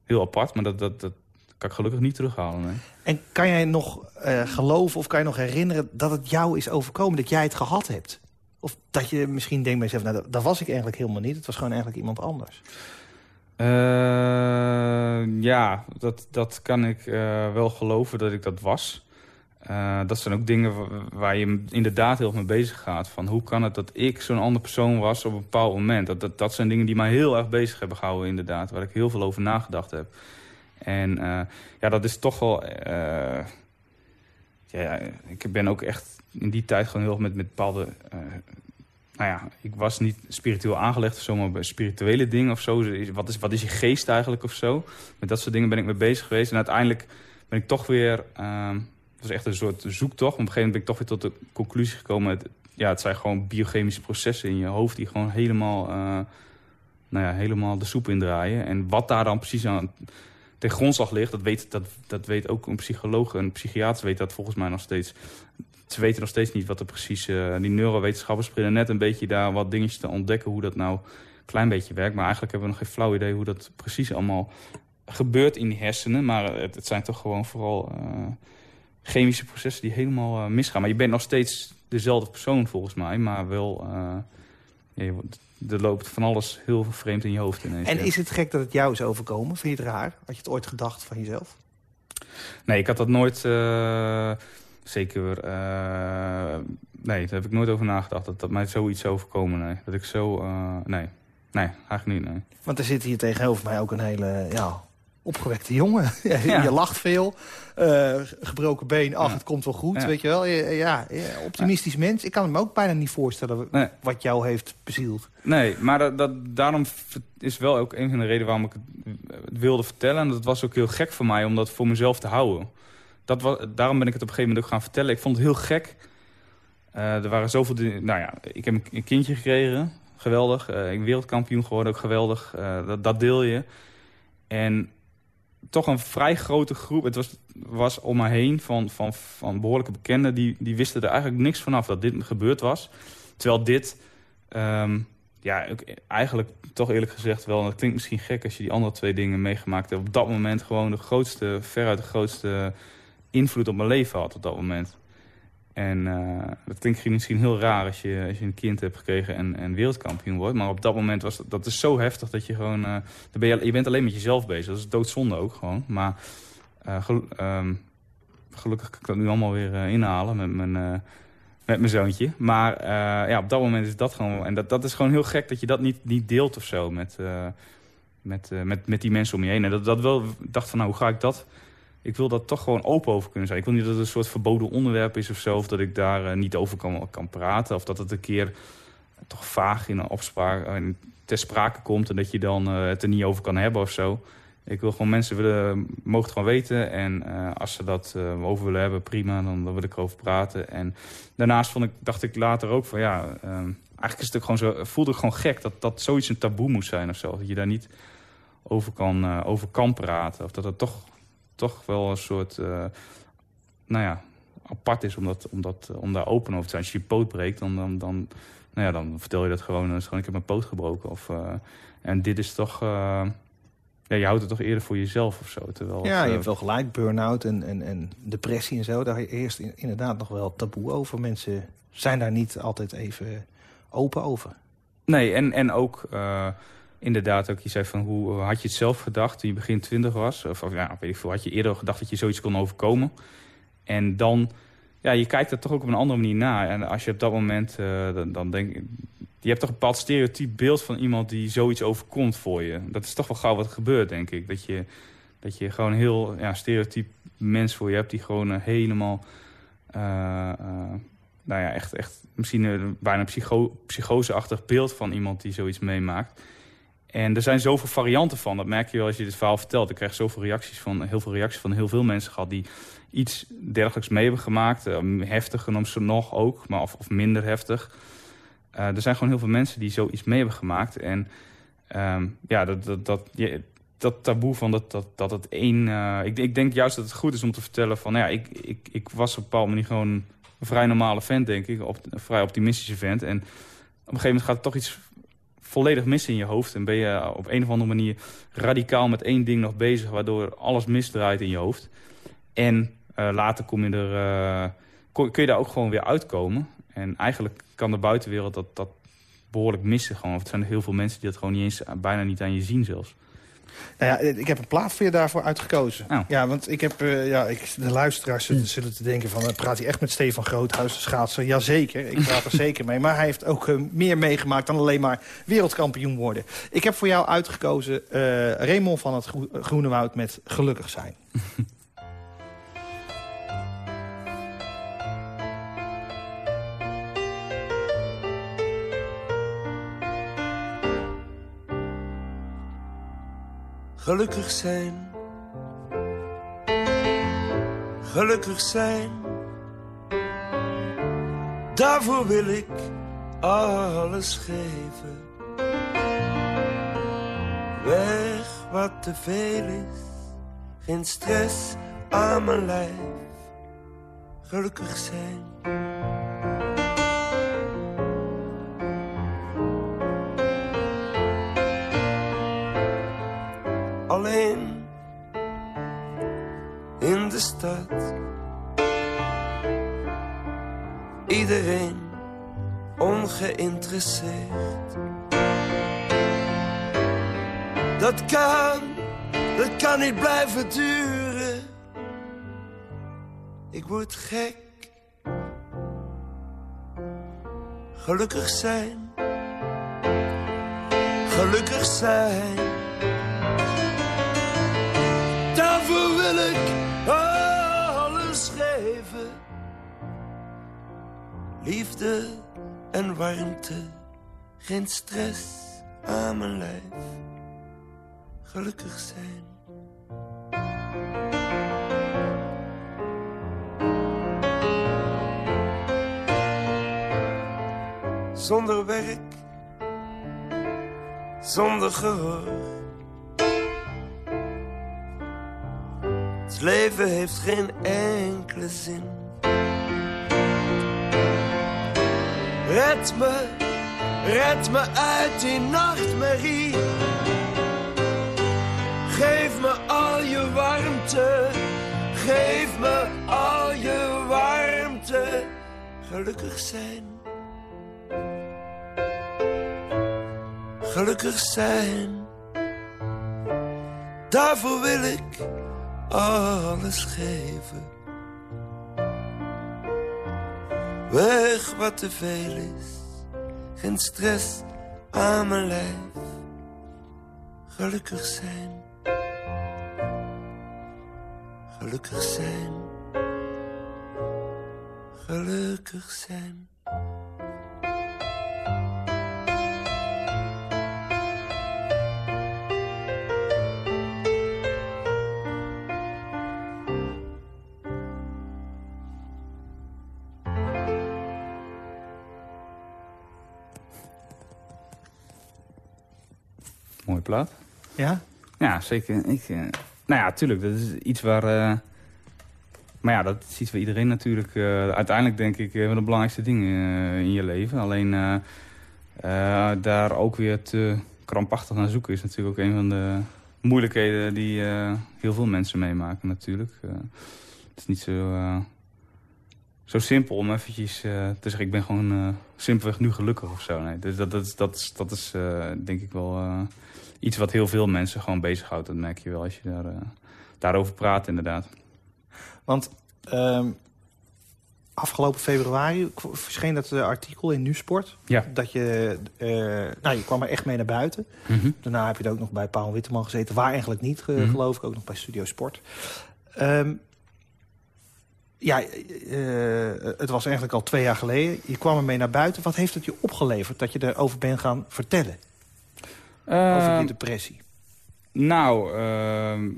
heel apart, maar dat, dat, dat kan ik gelukkig niet terughalen, nee. En kan jij nog uh, geloven of kan je nog herinneren dat het jou is overkomen, dat jij het gehad hebt? Of dat je misschien denkt bij jezelf, nou, dat was ik eigenlijk helemaal niet. Het was gewoon eigenlijk iemand anders. Uh, ja, dat, dat kan ik uh, wel geloven dat ik dat was. Uh, dat zijn ook dingen waar je inderdaad heel erg mee bezig gaat. Van hoe kan het dat ik zo'n andere persoon was op een bepaald moment. Dat, dat, dat zijn dingen die mij heel erg bezig hebben gehouden inderdaad. Waar ik heel veel over nagedacht heb. En ja, dat is toch wel... ja, ik ben ook echt in die tijd gewoon heel erg met, met bepaalde... Nou ja, ik was niet spiritueel aangelegd of zo, maar bij spirituele dingen of zo. Wat is, wat is je geest eigenlijk of zo? Met dat soort dingen ben ik mee bezig geweest. En uiteindelijk ben ik toch weer... Was echt een soort zoektocht. Op een gegeven moment ben ik toch weer tot de conclusie gekomen... Het, ja, het zijn gewoon biochemische processen in je hoofd... die gewoon helemaal, uh, nou ja, helemaal de soep indraaien. En wat daar dan precies aan ten grondslag ligt... dat weet, dat, dat weet ook een psycholoog, een psychiater weet dat volgens mij nog steeds ze weten nog steeds niet wat er precies... Uh, die neurowetenschappers beginnen net een beetje daar wat dingetjes te ontdekken... hoe dat nou een klein beetje werkt. Maar eigenlijk hebben we nog geen flauw idee hoe dat precies allemaal gebeurt in die hersenen. Maar het, het zijn toch gewoon vooral uh, chemische processen die helemaal uh, misgaan. Maar je bent nog steeds dezelfde persoon volgens mij, maar wel... Ja, er loopt van alles heel vreemd in je hoofd ineens. En is het gek dat het jou is overkomen? Vind je het raar? Had je het ooit gedacht van jezelf? Nee, ik had dat nooit zeker... Uh, nee, daar heb ik nooit over nagedacht. Dat, dat mij zoiets overkomen, nee. Dat ik zo... Uh, nee. Nee, eigenlijk niet, nee. Want er zit hier tegenover mij ook een hele... Ja, opgewekte jongen. <laughs> Ja. Je lacht veel. Uh, gebroken been, ach, ja. het komt wel goed, ja. weet je wel. Ja, optimistisch mens. Ik kan me ook bijna niet voorstellen nee. wat jou heeft bezield. Nee, maar dat, dat, daarom is wel ook een van de redenen waarom ik het wilde vertellen. En dat was ook heel gek voor mij om dat voor mezelf te houden dat was, daarom ben ik het op een gegeven moment ook gaan vertellen. Ik vond het heel gek. Uh, er waren zoveel... Nou ja, ik heb een kindje gekregen. Geweldig. Uh, ik ben wereldkampioen geworden. Ook geweldig. Dat, dat, deel je. En toch een vrij grote groep. Het was, was om me heen van, van, van behoorlijke bekenden. Die, die wisten er eigenlijk niks vanaf dat dit gebeurd was. Terwijl dit... Um, ja, eigenlijk toch eerlijk gezegd wel... dat klinkt misschien gek als je die andere twee dingen meegemaakt hebt... op dat moment gewoon de grootste, veruit de grootste invloed op mijn leven had op dat moment. En uh, dat klinkt misschien heel raar als je, als je een kind hebt gekregen en, en wereldkampioen wordt. Maar op dat moment was dat, dat is zo heftig dat je gewoon... Dan ben je, bent alleen met jezelf bezig. Dat is doodzonde ook gewoon. Maar gel, um, gelukkig kan ik dat nu allemaal weer inhalen met mijn, met mijn zoontje. Maar ja, op dat moment is dat gewoon... En dat, dat is gewoon heel gek dat je dat niet, niet deelt of zo met, met, met, met die mensen om je heen. En dat, dat wel dacht van, nou, hoe ga ik dat ik wil dat toch gewoon open over kunnen zijn. Ik wil niet dat het een soort verboden onderwerp is of zo... of dat ik daar uh, niet over kan, kan praten... of dat het een keer toch vaag in een opspraak uh, ter sprake komt... en dat je dan uh, het er niet over kan hebben of zo. Ik wil gewoon mensen willen, mogen het gewoon weten. En als ze dat over willen hebben, prima, dan, dan, wil ik erover praten. En daarnaast vond ik, dacht ik later ook van ja... Eigenlijk is het ook gewoon zo, voelde ik gewoon gek dat, dat zoiets een taboe moet zijn of zo. Dat je daar niet over kan, over kan praten. Of dat het toch toch wel een soort, uh, nou ja, apart is om, dat, om, dat, om daar open over te zijn. Als je je poot breekt, dan, dan, dan, nou ja, dan vertel je dat gewoon. Dan is gewoon, ik heb mijn poot gebroken. Of, uh, en dit is toch... Uh, ja, je houdt het toch eerder voor jezelf of zo. Terwijl ja, je hebt wel gelijk. Burn-out en, en, en depressie en zo. Daar eerst inderdaad nog wel taboe over. Mensen zijn daar niet altijd even open over. Nee, en, en ook... Uh, inderdaad ook, je zei van hoe had je het zelf gedacht toen je begin twintig was? Of, of, ja, weet ik veel, had je eerder gedacht dat je zoiets kon overkomen? En dan, ja, je kijkt er toch ook op een andere manier naar. En als je op dat moment, dan, dan denk je hebt toch een bepaald stereotyp beeld van iemand die zoiets overkomt voor je. Dat is toch wel gauw wat gebeurt, denk ik. Dat je, dat je gewoon heel ja, stereotyp mens voor je hebt die gewoon helemaal... Uh, nou ja, echt, echt misschien een bijna psycho psychoseachtig beeld van iemand die zoiets meemaakt. En er zijn zoveel varianten van. Dat merk je wel als je dit verhaal vertelt. Ik krijg zoveel reacties van, heel veel reacties van heel veel mensen gehad... die iets dergelijks mee hebben gemaakt. Uh, heftig genoemd ze nog ook, maar of, of minder heftig. Uh, er zijn gewoon heel veel mensen die zoiets mee hebben gemaakt. En um, ja, dat, dat, dat, dat taboe van dat, dat, dat het één... Uh, ik, ik denk juist dat het goed is om te vertellen van... Ja, ik, ik, ik was op een bepaalde manier gewoon een vrij normale vent, denk ik. Op, een vrij optimistische vent. En op een gegeven moment gaat er toch iets volledig mis in je hoofd. En ben je op een of andere manier radicaal met één ding nog bezig... waardoor alles misdraait in je hoofd. En uh, later kom je er, uh, kun je daar ook gewoon weer uitkomen. En eigenlijk kan de buitenwereld dat, dat behoorlijk missen. Gewoon. Het zijn er heel veel mensen die dat gewoon niet eens, bijna niet aan je zien zelfs. Nou ja, ik heb een plaat voor je daarvoor uitgekozen. Oh. Ja, want ik heb, uh, ja, ik, de luisteraars zullen, zullen te denken van... Uh, praat hij echt met Stefan Groothuis, de schaatser? Jazeker, ik praat er <laughs> zeker mee. Maar hij heeft ook uh, meer meegemaakt dan alleen maar wereldkampioen worden. Ik heb voor jou uitgekozen Raymond van het Groene Woud met Gelukkig zijn. <laughs> Gelukkig zijn. Gelukkig zijn. Daarvoor wil ik alles geven. Weg wat te veel is. Geen stress aan mijn lijf. Gelukkig zijn. In de stad. Iedereen ongeïnteresseerd. Dat kan, dat kan niet blijven duren. Ik word gek. Gelukkig zijn. Gelukkig zijn. Liefde en warmte, geen stress aan mijn lijf. Gelukkig zijn. Zonder werk, zonder gehoor Het leven heeft geen enkele zin. Red me, red me uit die nachtmerrie. Geef me al je warmte, geef me al je warmte. Gelukkig zijn. Gelukkig zijn. Daarvoor wil ik alles geven. Weg wat te veel is, geen stress aan mijn lijf. Gelukkig zijn, gelukkig zijn, gelukkig zijn. Plaat. Ja? Ja, zeker. Ik, uh, nou ja, tuurlijk. Dat is iets waar... Uh, maar ja, dat is iets waar iedereen natuurlijk... Uh, uiteindelijk denk ik een van de belangrijkste dingen in je leven. Alleen daar ook weer te krampachtig naar zoeken... is natuurlijk ook een van de moeilijkheden die heel veel mensen meemaken natuurlijk. het is niet zo, zo simpel om eventjes te zeggen... ik ben gewoon simpelweg nu gelukkig of zo. Nee, dus dat, dat, dat, is, dat is denk ik wel iets wat heel veel mensen gewoon bezighoudt. Dat merk je wel als je daar, uh, daarover praat inderdaad. Want Ehm, afgelopen februari verscheen dat uh, artikel in Nusport. Ja. Dat je, uh, nou, je kwam er echt mee naar buiten. Mhm. Daarna heb je er ook nog bij Paul Witteman gezeten. Waar eigenlijk niet, uh, Mhm. geloof ik. Ook nog bij Studio Sport. Ehm, ja, het was eigenlijk al twee jaar geleden. Je kwam ermee naar buiten. Wat heeft het je opgeleverd dat je erover bent gaan vertellen? Over Ehm, die depressie. Nou, ehm,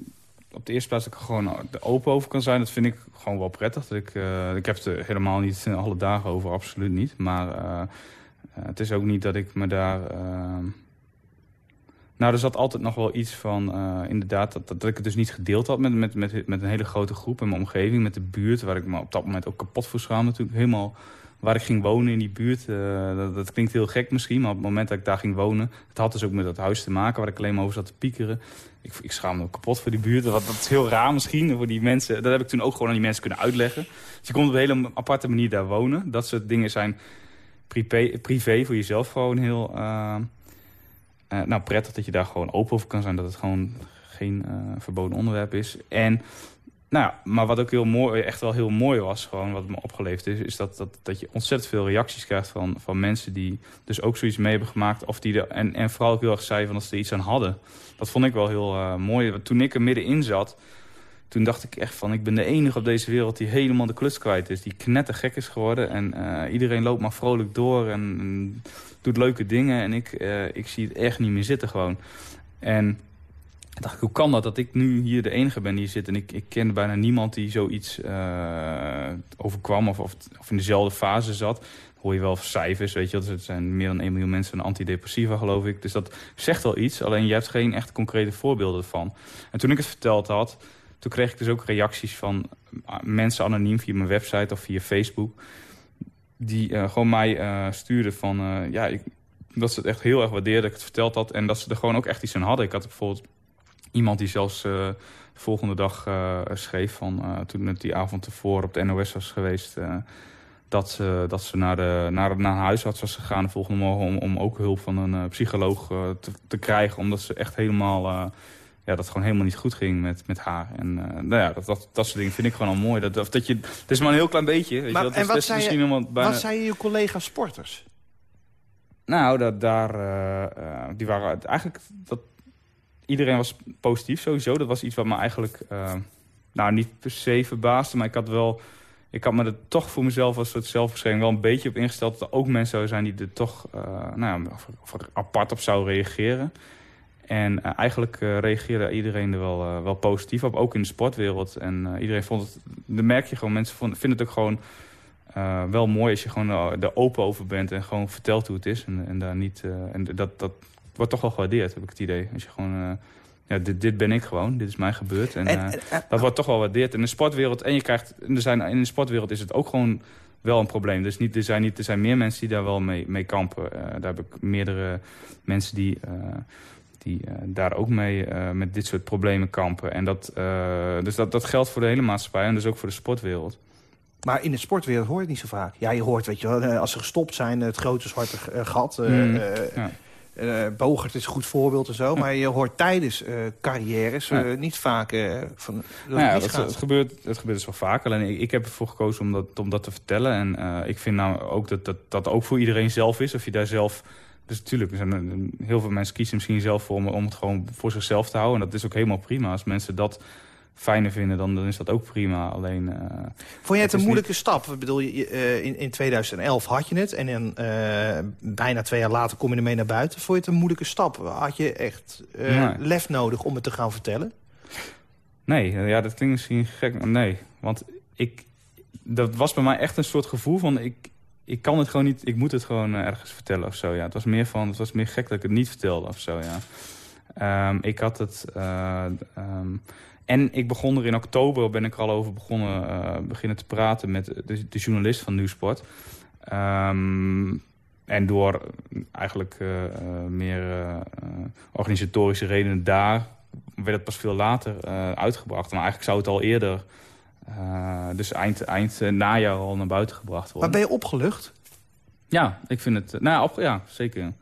op de eerste plaats dat ik er gewoon open over kan zijn. Dat vind ik gewoon wel prettig. Dat ik, eh, ik heb het er helemaal niet alle dagen over, absoluut niet. Maar eh, eh, het is ook niet dat ik me daar... ehm, nou, er zat altijd nog wel iets van, inderdaad, dat, dat ik het dus niet gedeeld had met, met, met, met een hele grote groep in mijn omgeving, met de buurt, waar ik me op dat moment ook kapot voor schaamde. Natuurlijk helemaal waar ik ging wonen in die buurt. eh, dat, dat klinkt heel gek misschien, maar op het moment dat ik daar ging wonen... het had dus ook met dat huis te maken waar ik alleen maar over zat te piekeren. Ik, ik schaamde me kapot voor die buurt. Dat, dat is heel raar misschien voor die mensen. Dat heb ik toen ook gewoon aan die mensen kunnen uitleggen. Dus je komt op een hele aparte manier daar wonen. Dat soort dingen zijn privé, voor jezelf gewoon heel... eh, eh, nou, prettig dat je daar gewoon open over kan zijn. Dat het gewoon geen verboden onderwerp is. En nou maar wat ook heel mooi, echt wel heel mooi was, gewoon wat me opgeleverd is, is dat, dat, dat je ontzettend veel reacties krijgt van, van mensen die dus ook zoiets mee hebben gemaakt. Of die er, en, en vooral ook heel erg zeiden van dat ze er iets aan hadden. Dat vond ik wel heel uh, mooi. Toen ik er middenin zat, toen dacht ik echt van ik ben de enige op deze wereld die helemaal de kluts kwijt is. Die knettergek is geworden. En uh, iedereen loopt maar vrolijk door en, doet leuke dingen. En ik, uh, ik zie het echt niet meer zitten gewoon. En dacht ik, hoe kan dat dat ik nu hier de enige ben die zit? En ik, ik ken bijna niemand die zoiets uh, overkwam of, of, of, in dezelfde fase zat. Hoor je wel cijfers, weet je. Er zijn meer dan 1 miljoen mensen van antidepressiva, geloof ik. Dus dat zegt wel iets, alleen je hebt geen echt concrete voorbeelden van. En toen ik het verteld had, toen kreeg ik dus ook reacties van mensen anoniem via mijn website of via Facebook. Die uh, gewoon mij uh, stuurden van, ja, ik, dat ze het echt heel erg waardeerden dat ik het verteld had. En dat ze er gewoon ook echt iets aan hadden. Ik had bijvoorbeeld iemand die zelfs uh, de volgende dag uh, schreef... Van, uh, toen het die avond ervoor op de NOS was geweest... dat ze, dat ze naar, de, naar, naar een huisarts was gegaan de volgende morgen... om, om ook hulp van een psycholoog te, te krijgen. Omdat ze echt helemaal... ja, dat het gewoon helemaal niet goed ging met, met haar. En nou ja, dat, dat, dat soort dingen vind ik gewoon al mooi. Dat, of dat je, het is maar een heel klein beetje. Weet maar, je, dat en is, wat, zei misschien je, bijna... wat zeiden je collega sporters? Nou, dat, daar, uh, die waren eigenlijk... Dat, iedereen was positief sowieso. Dat was iets wat me eigenlijk uh, nou, niet per se verbaasde. Maar ik had wel... Ik had me er toch voor mezelf als soort zelfbescherming wel een beetje op ingesteld... dat er ook mensen zouden zijn die er toch uh, nou ja, apart op zouden reageren. En uh, eigenlijk reageerde iedereen er wel, wel positief op. Ook in de sportwereld. En iedereen vond het... Dan merk je gewoon, mensen vinden het ook gewoon... Wel mooi als je gewoon er open over bent en gewoon vertelt hoe het is. En, en daar niet. En dat, dat wordt toch wel gewaardeerd, heb ik het idee. Als je gewoon. ja, dit, dit ben ik gewoon, dit is mij gebeurd. En, en dat wordt toch wel gewaardeerd. En in de sportwereld. En je krijgt. Er zijn, in de sportwereld is het ook gewoon wel een probleem. Dus niet, er, zijn niet, er zijn meer mensen die daar wel mee, mee kampen. daar heb ik meerdere mensen die. die daar ook mee met dit soort problemen kampen. En dat, dus dat, dat geldt voor de hele maatschappij en dus ook voor de sportwereld. Maar in de sportwereld hoor je het niet zo vaak. Ja, je hoort, weet je wel, als ze gestopt zijn, het grote zwarte gat. Mm, ja. Uh, Bogert is een goed voorbeeld en zo. Ja. Maar je hoort tijdens uh, carrières ja. niet vaak van... Dat nou ja, dat, het, gebeurt, het gebeurt dus wel vaak. Alleen ik, ik heb ervoor gekozen om dat, om dat te vertellen. En ik vind nou ook dat, dat dat ook voor iedereen zelf is. Of je daar zelf... Dus natuurlijk, er zijn, heel veel mensen kiezen misschien zelf voor om, om het gewoon voor zichzelf te houden. En dat is ook helemaal prima. Als mensen dat fijner vinden, dan, dan is dat ook prima. Alleen, uh, Vond jij het een moeilijke niet... stap? Ik bedoel, uh, in, in 2011 had je het en in, uh, bijna twee jaar later kom je ermee naar buiten. Vond je het een moeilijke stap? Had je echt nee. lef nodig om het te gaan vertellen? Nee, ja, dat klinkt misschien gek. Nee, want ik, dat was bij mij echt een soort gevoel van... ik, ik kan het gewoon niet, ik moet het gewoon ergens vertellen of zo. Ja. Het was meer van, het was meer gek dat ik het niet vertelde of zo, ja. Um, ik had het... Um, en ik begon er in oktober, ben ik er al over begonnen, uh, beginnen te praten met de, de journalist van Nieuwsport. Um, en door eigenlijk uh, meer uh, organisatorische redenen daar werd het pas veel later uitgebracht. Maar eigenlijk zou het al eerder, dus eind, eind najaar al naar buiten gebracht worden. Maar ben je opgelucht? Ja, ik vind het, nou op, ja, zeker.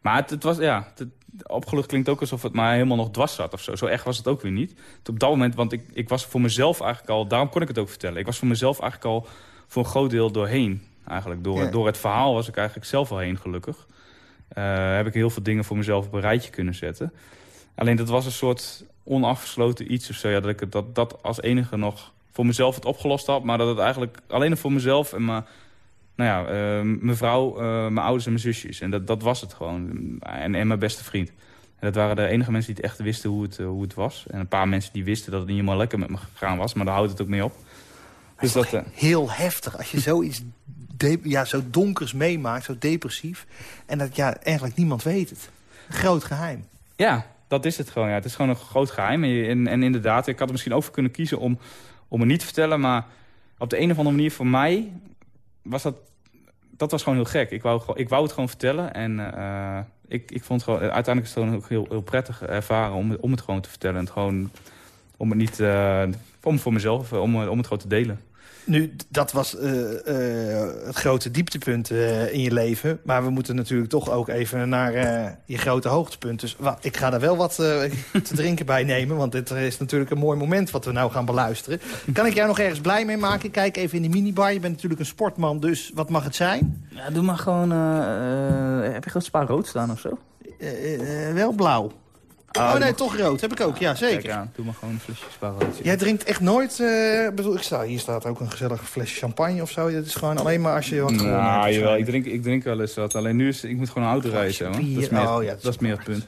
Maar het, het was, ja, het, opgelucht klinkt ook alsof het maar helemaal nog dwars zat of zo. Zo erg was het ook weer niet. Op dat moment, want ik, ik was voor mezelf eigenlijk al... Daarom kon ik het ook vertellen. Ik was voor mezelf eigenlijk al voor een groot deel doorheen. Eigenlijk door, door het verhaal was ik eigenlijk zelf al heen, gelukkig. Uh, heb ik heel veel dingen voor mezelf op een rijtje kunnen zetten. Alleen dat was een soort onafgesloten iets of zo. Ja, dat ik dat, dat als enige nog voor mezelf het opgelost had. Maar dat het eigenlijk alleen voor mezelf en mijn, nou ja, uh, mijn vrouw, uh, mijn ouders en mijn zusjes. En dat, dat was het gewoon. En, en mijn beste vriend. En dat waren de enige mensen die het echt wisten hoe het, hoe het was. En een paar mensen die wisten dat het niet helemaal lekker met me gegaan was. Maar daar houdt het ook mee op. Dus dat, uh, heel heftig als je <laughs> zoiets ja, zo donkers meemaakt, zo depressief. En dat ja, eigenlijk niemand weet het. Een groot geheim. Ja, dat is het gewoon. Ja. Het is gewoon een groot geheim. En, en, inderdaad, ik had er misschien ook voor kunnen kiezen om, om het niet te vertellen. Maar op de een of andere manier voor mij was dat... Dat was gewoon heel gek. Ik wou, ik wou het gewoon vertellen. En uh, ik, ik vond het gewoon... Uiteindelijk is het gewoon ook heel, heel prettig ervaren om, om het gewoon te vertellen. En gewoon om het niet... Uh, om voor mezelf, om, om het gewoon te delen. Nu, dat was uh, uh, het grote dieptepunt uh, in je leven. Maar we moeten natuurlijk toch ook even naar je grote hoogtepunt. Dus wat, ik ga daar wel wat te drinken bij nemen. Want dit is natuurlijk een mooi moment wat we nou gaan beluisteren. Kan ik jou nog ergens blij mee maken? Kijk even in de minibar. Je bent natuurlijk een sportman, dus wat mag het zijn? Ja, doe maar gewoon... heb je gewoon spa rood staan of zo? wel blauw. Oh, nee, toch rood. Heb ik ook, ja, zeker. Kijk aan, doe maar gewoon een flesje spaarrood. Jij drinkt echt nooit... Uh, bedoel, ik sta, hier staat ook een gezellig flesje champagne of zo. Het is gewoon alleen maar als je wat gewonnen nou, hebt. Jawel, ik drink, ik drink wel eens wat. Alleen nu is ik moet gewoon een auto rijden. Dat is meer, oh, ja, dat, dat is meer het punt.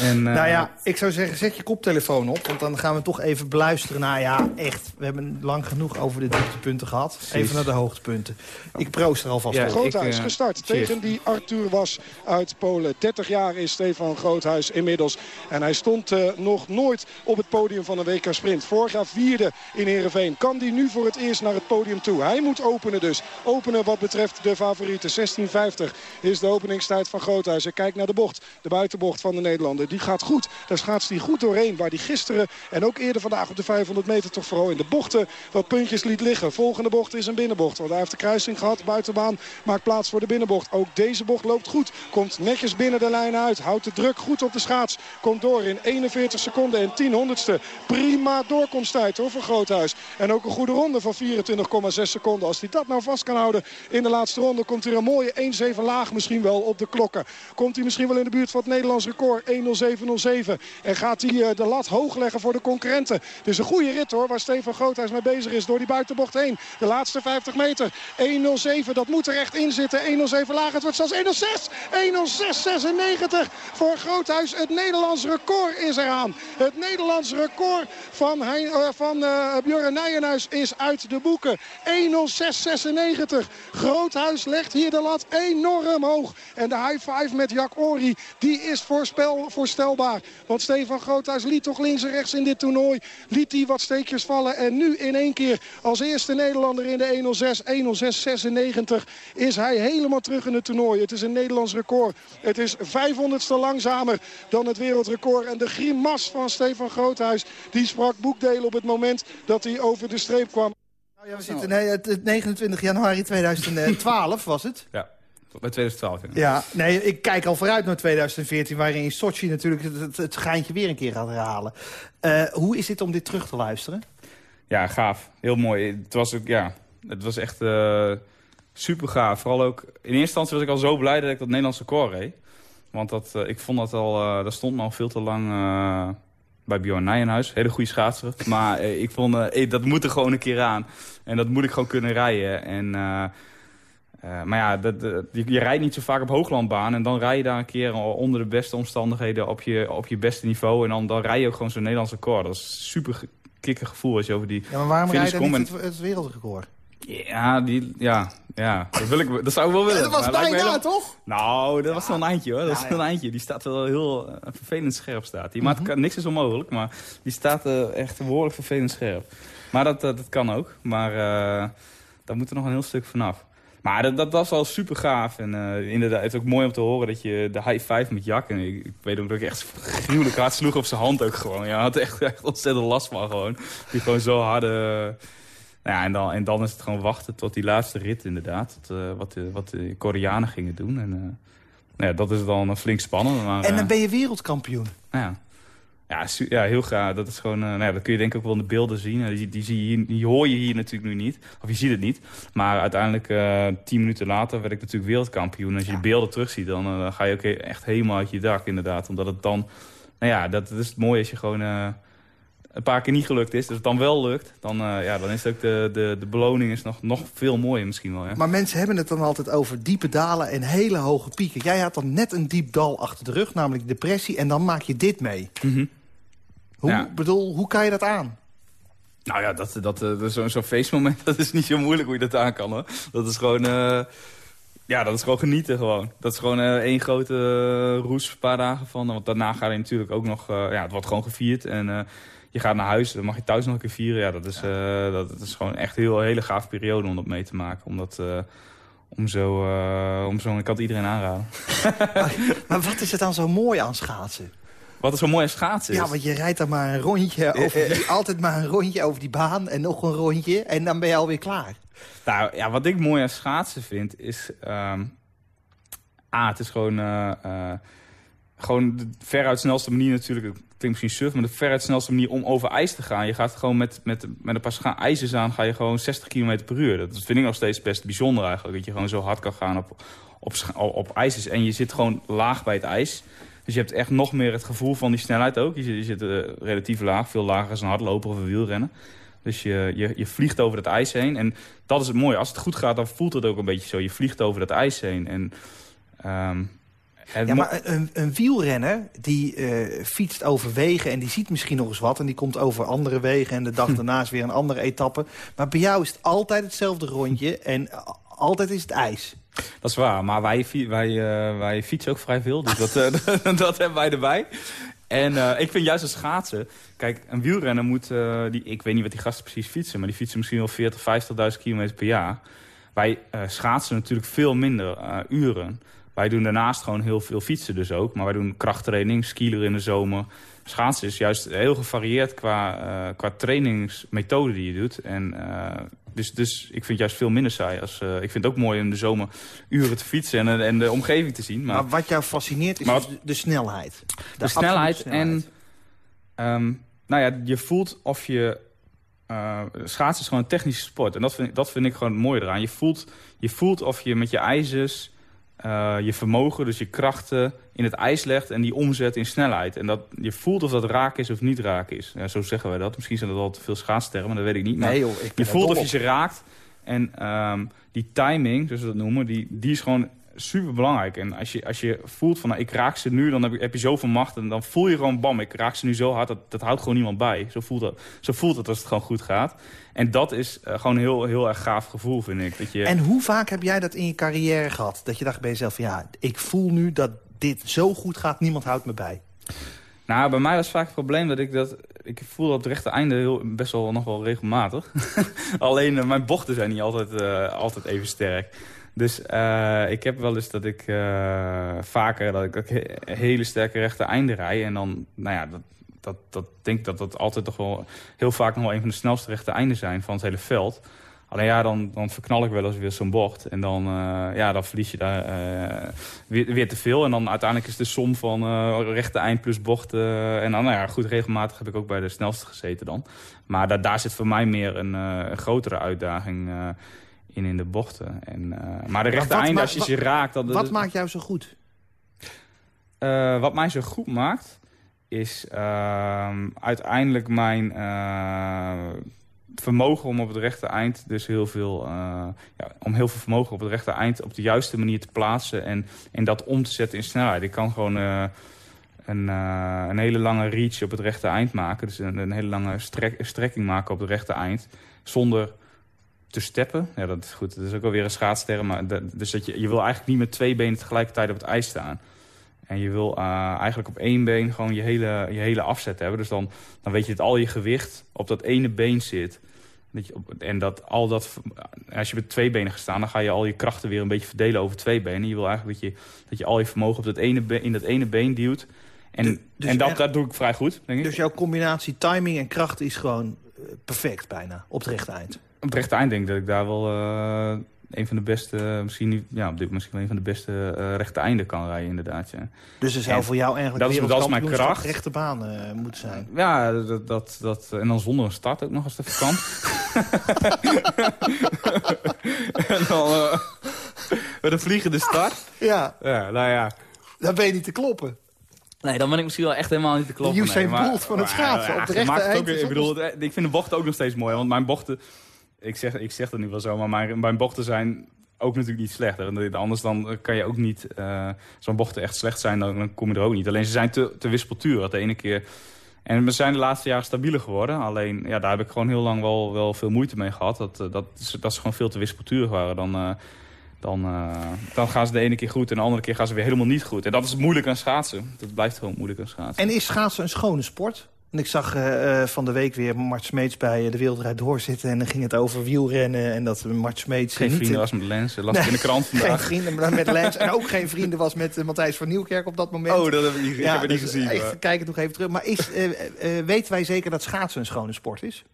En, uh, nou ja, ik zou zeggen, zet je koptelefoon op. Want dan gaan we toch even beluisteren naar, ja, echt. We hebben lang genoeg over de dieptepunten gehad. Even naar de hoogtepunten. Ik proost er alvast ja, op. Groothuis uh, gestart tegen die Arthur was uit Polen. 30 jaar is Stefan Groothuis inmiddels. En hij stond uh, nog nooit op het podium van een WK Sprint. Vorig jaar vierde in Heerenveen. Kan die nu voor het eerst naar het podium toe? Hij moet openen dus. Openen wat betreft de favorieten. 16.50 is de openingstijd van Groothuis. Hij kijkt naar de bocht. De buitenbocht van de Nederlander. Die gaat goed. Daar schaatst hij goed doorheen. Waar die gisteren en ook eerder vandaag op de 500 meter toch vooral in de bochten wat puntjes liet liggen. Volgende bocht is een binnenbocht. Want hij heeft de kruising gehad. Buitenbaan maakt plaats voor de binnenbocht. Ook deze bocht loopt goed. Komt netjes binnen de lijn uit. Houdt de druk goed op de schaats. Komt door in 41 seconden en 10 honderdste. Prima doorkomsttijd hoor voor Groothuis. En ook een goede ronde van 24,6 seconden. Als hij dat nou vast kan houden in de laatste ronde... komt er een mooie 1-7 laag misschien wel op de klokken. Komt hij misschien wel in de buurt van het Nederlands record 1-0-7-0-7. En gaat hij eh, de lat hoog leggen voor de concurrenten. Het is een goede rit hoor, waar Stefan Groothuis mee bezig is. Door die buitenbocht heen. De laatste 50 meter. 1-0-7, dat moet er echt in zitten. 1-0-7 laag, het wordt zelfs 1-0-6. 1-0-6-96 voor Groothuis. Het Nederlands record is eraan. Het Nederlands record van, Hein, uh, van Björn Nijenhuis is uit de boeken. 1-0-6-96. Groothuis legt hier de lat enorm hoog. En de high five met Jack Ori, die is voorspel, voorstelbaar. Want Stefan Groothuis liet toch links en rechts in dit toernooi. Liet hij wat steekjes vallen. En nu in één keer als eerste Nederlander in de 1-0-6, 1-0-6-96 is hij helemaal terug in het toernooi. Het is een Nederlands record. Het is 500ste langzamer dan het wereldrecord. En de grimas van Stefan Groothuis, die sprak boekdelen op het moment dat hij over de streep kwam. Nou ja, we zitten, nee, het, 29 januari 2012 was het. Ja. Bij 2012, ja. ja. nee, ik kijk al vooruit naar 2014... waarin in Sochi natuurlijk het, het, geintje weer een keer gaat herhalen. Uh, hoe is het om dit terug te luisteren? Ja, gaaf. Heel mooi. Het was, ook, ja, het was echt uh, super gaaf. Vooral ook, in eerste instantie was ik al zo blij dat ik dat Nederlandse record reed. Want dat, uh, ik vond dat al, uh, dat stond me al veel te lang bij Bjorn Nijenhuis. Hele goede schaatser. Maar ik vond, dat moet er gewoon een keer aan. En dat moet ik gewoon kunnen rijden. En... Uh, maar ja, dat, je, je, rijdt niet zo vaak op hooglandbaan. En dan rij je daar een keer onder de beste omstandigheden op je, op je beste niveau. En dan, dan rij je ook gewoon zo'n Nederlandse record. Dat is super kikker gevoel als je over die Ja, maar waarom rij je dan niet het, het wereldrecord? Ja, die, ja, ja. Dat, wil ik, dat zou ik wel willen. dat was bijna, helemaal... toch? Nou, dat was wel een eindje hoor. Dat is een eindje. Die staat wel heel uh, vervelend scherp staat. Die, mm -hmm. maar niks is onmogelijk, maar die staat uh, echt behoorlijk vervelend scherp. Maar dat, uh, dat kan ook. Maar daar moet er nog een heel stuk vanaf. Maar dat, dat was al super gaaf. En uh, inderdaad, het is ook mooi om te horen dat je de high five met Jak... en ik, ik weet ook dat ik echt gruwelijk hard sloeg op zijn hand ook gewoon. Ja, had echt, echt ontzettend last van gewoon. Die gewoon zo harde... Nou ja, en dan, en dan is het gewoon wachten tot die laatste rit inderdaad. Tot, uh, wat, de, wat de Koreanen gingen doen. En, uh, nou ja, dat is dan flink spannend. Maar, En dan eh, ben je wereldkampioen. ja. Ja, ja, heel graag. Dat is gewoon, eh, nou ja, dat kun je denk ik ook wel in de beelden zien. Eh, Die, die, zie je die hoor je hier natuurlijk nu niet. Of je ziet het niet. Maar uiteindelijk, eh, tien minuten later, werd ik natuurlijk wereldkampioen. Als je die beelden terugziet, dan eh, ga je ook echt helemaal uit je dak inderdaad. Omdat het dan, nou ja, dat, dat is het mooie als je gewoon eh, een paar keer niet gelukt is. Dus het dan wel lukt, dan, eh, ja, dan is ook de, de, de beloning is nog, nog veel mooier misschien wel. Ja. Maar mensen hebben het dan altijd over diepe dalen en hele hoge pieken. Jij had dan net een diep dal achter de rug, namelijk depressie. En dan maak je dit mee. Mhm. Hoe, Ja. bedoel, hoe kan je dat aan? Nou ja, dat, dat, eh, dat, zo'n zo'n feestmoment, <laughs> dat is niet zo moeilijk hoe je dat aan kan. Hoor. Dat is gewoon... eh, ja, dat is gewoon genieten gewoon. Dat is gewoon één grote roes, een paar dagen van. Want daarna ga je natuurlijk ook nog... ja, het wordt gewoon gevierd. En je gaat naar huis, dan mag je thuis nog een keer vieren. Ja, dat is, eh, dat, dat is gewoon echt heel, een hele gave periode om dat mee te maken. Omdat... eh, om zo, eh, om zo, ik kan het iedereen aanraden. <laughs> Maar wat is er dan zo mooi aan schaatsen? Wat is zo mooi aan schaatsen is. Ja, want je rijdt dan maar een rondje <laughs> over die, altijd maar een rondje over die baan en nog een rondje en dan ben je alweer klaar. Nou ja, wat ik mooi aan schaatsen vind is... A, het is gewoon... eh, eh, gewoon de veruit snelste manier natuurlijk... Klinkt misschien suf, maar de veruit snelste manier om over ijs te gaan. Je gaat gewoon met, met, met een paar scha- ijzers aan... ga je gewoon 60 km per uur. Dat vind ik nog steeds best bijzonder eigenlijk. Dat je gewoon zo hard kan gaan op, op, op ijzers. En je zit gewoon laag bij het ijs. Dus je hebt echt nog meer het gevoel van die snelheid ook. Je zit, je zit eh, relatief laag, veel lager dan een hardloper of een wielrennen. Dus je, je, je vliegt over dat ijs heen. En dat is het mooie. Als het goed gaat, dan voelt het ook een beetje zo. Je vliegt over dat ijs heen. En, ehm, Ja, maar een, een wielrenner die eh, fietst over wegen en die ziet misschien nog eens wat... en die komt over andere wegen en de dag daarna is weer een andere etappe. Maar bij jou is het altijd hetzelfde rondje en altijd is het ijs. Dat is waar, maar wij, wij, eh, wij fietsen ook vrij veel. Dus dat, eh, <laughs> dat hebben wij erbij. En ik vind juist als schaatsen... Kijk, een wielrenner moet... die, ik weet niet wat die gasten precies fietsen... maar die fietsen misschien wel 40, 50.000 kilometer per jaar. Wij schaatsen natuurlijk veel minder uren. Wij doen daarnaast gewoon heel veel fietsen dus ook. Maar wij doen krachttraining, skielen in de zomer. Schaatsen is juist heel gevarieerd qua, eh, qua trainingsmethode die je doet. En, eh, dus, dus ik vind het juist veel minder saai. Als, eh, ik vind het ook mooi in de zomer uren te fietsen en, en de omgeving te zien. Maar, Maar wat jou fascineert is dus de, snelheid. de, snelheid, en... ehm, nou ja, je voelt of je... eh, schaatsen is gewoon een technische sport. En dat vind, ik- dat vind ik gewoon het mooie eraan. Je voelt, je voelt of je met je ijzers... eh, je vermogen, dus je krachten in het ijs legt en die omzet in snelheid. En dat, je voelt of dat raak is of niet raak is. Ja, zo zeggen wij dat. Misschien zijn dat al te veel schaatstermen, dat weet ik niet. Maar Nee joh, ik je voelt of je ze raakt. En ehm, die timing, zoals we dat noemen, die, die is gewoon super belangrijk. En als je, als je voelt van nou, ik raak ze nu, dan heb je, heb je zoveel macht. En dan voel je gewoon bam, ik raak ze nu zo hard, dat, dat houdt gewoon niemand bij. Zo voelt, dat, zo voelt het als het gewoon goed gaat. En dat is eh, gewoon een heel, heel erg gaaf gevoel, vind ik. Dat je, En hoe vaak heb jij dat in je carrière gehad? Dat je dacht bij jezelf, van, ja, ik voel nu dat dit zo goed gaat, niemand houdt me bij. Nou, bij mij was vaak het probleem dat ik dat... Ik voel dat op het rechte einde heel, best wel nog wel regelmatig. <laughs> Alleen eh, mijn bochten zijn niet altijd, eh, altijd even sterk. Dus eh, ik heb wel eens dat ik eh, vaker dat ik hele sterke rechte einden rij. En dan, nou ja, dat, dat, dat denk dat dat altijd toch wel heel vaak nog wel een van de snelste rechte einden zijn van het hele veld. Alleen ja, dan, dan verknal ik wel eens weer zo'n bocht. En dan, eh, ja, dan verlies je daar weer, weer te veel. En dan uiteindelijk is de som van rechte eind plus bocht. en dan, nou ja, goed, regelmatig heb ik ook bij de snelste gezeten dan. Maar daar, daar zit voor mij meer een, grotere uitdaging in, in de bochten. En, eh, maar de rechte wat eind, ma- als je ze raakt... Dan, Wat dat- maakt jou zo goed? eh, wat mij zo goed maakt, is ehm, uiteindelijk mijn eh, vermogen om op het rechte eind dus heel veel, ja, om heel veel vermogen op het rechte eind op de juiste manier te plaatsen en, en dat om te zetten in snelheid. Ik kan gewoon een, een hele lange reach op het rechte eind maken, dus een, een hele lange strek, strekking maken op het rechte eind, zonder te steppen. Ja, dat is goed. Dat is ook alweer een schaatsterm. Maar dat- dus dat je, je wil eigenlijk niet met twee benen tegelijkertijd op het ijs staan. En je wil eh, eigenlijk op één been gewoon je hele, je hele afzet hebben. Dus dan, dan weet je dat al je gewicht op dat ene been zit. Dat je op, en dat al dat, als je met twee benen gaat staan, dan ga je al je krachten weer een beetje verdelen over twee benen. Je wil eigenlijk dat je, dat je al je vermogen op dat ene in dat ene been duwt. En, Du- dus en dat, echt- dat doe ik vrij goed, denk ik. Dus jouw combinatie timing en kracht is gewoon eh, perfect bijna, op het rechte eind. Op het rechte eind denk ik dat ik daar wel... eh, een van de beste, misschien, ja, op dit misschien wel een van de beste uh, rechte einden kan rijden inderdaad. Ja. Dus er zou En voor jou eigenlijk dat is- dat is mijn kracht. rechte baan eh, moeten zijn. Ja, dat, dat, dat, en dan zonder een start ook nog als het even kan. <laughs> en dan eh, met een vliegende start. Ja, Ja, nou ja. dan ben je niet te kloppen. Nee, dan ben ik misschien wel echt helemaal niet te kloppen. De Usain nee, Bolt van het schaatsen. ja, op de je rechte maakt het eind. ook, is ik bedoel, ik vind de bochten ook nog steeds mooi. Want mijn bochten, ik zeg, ik zeg dat nu wel zo, maar mijn, bochten zijn ook natuurlijk niet slechter. Anders dan kan je ook niet, eh zo'n bochten echt slecht zijn, dan, dan kom je er ook niet. Alleen ze zijn te, te wispelturig. De ene keer... En we zijn de laatste jaren stabieler geworden. Alleen, ja, daar heb ik gewoon heel lang wel, wel veel moeite mee gehad. Dat, eh, dat, dat ze gewoon veel te wispelturig waren. Dan, eh, dan, dan gaan ze de ene keer goed en de andere keer gaan ze weer helemaal niet goed. En dat is moeilijk aan schaatsen. Dat blijft gewoon moeilijk aan schaatsen. En is schaatsen een schone sport? En ik zag eh, eh, van de week weer Mart Smeets bij eh, de Wereldrijd doorzitten. En dan ging het over wielrennen. En dat Mart Smeets Geen niet... vrienden was met Lens, las ik in de krant Geen vandaag. vrienden maar met Lens. En ook geen vrienden was met Matthijs van Nieuwkerk op dat moment. Oh, dat heb ik heb niet dus gezien. Even, maar- kijk het nog even terug. Maar is, weten wij zeker dat schaatsen een schone sport is?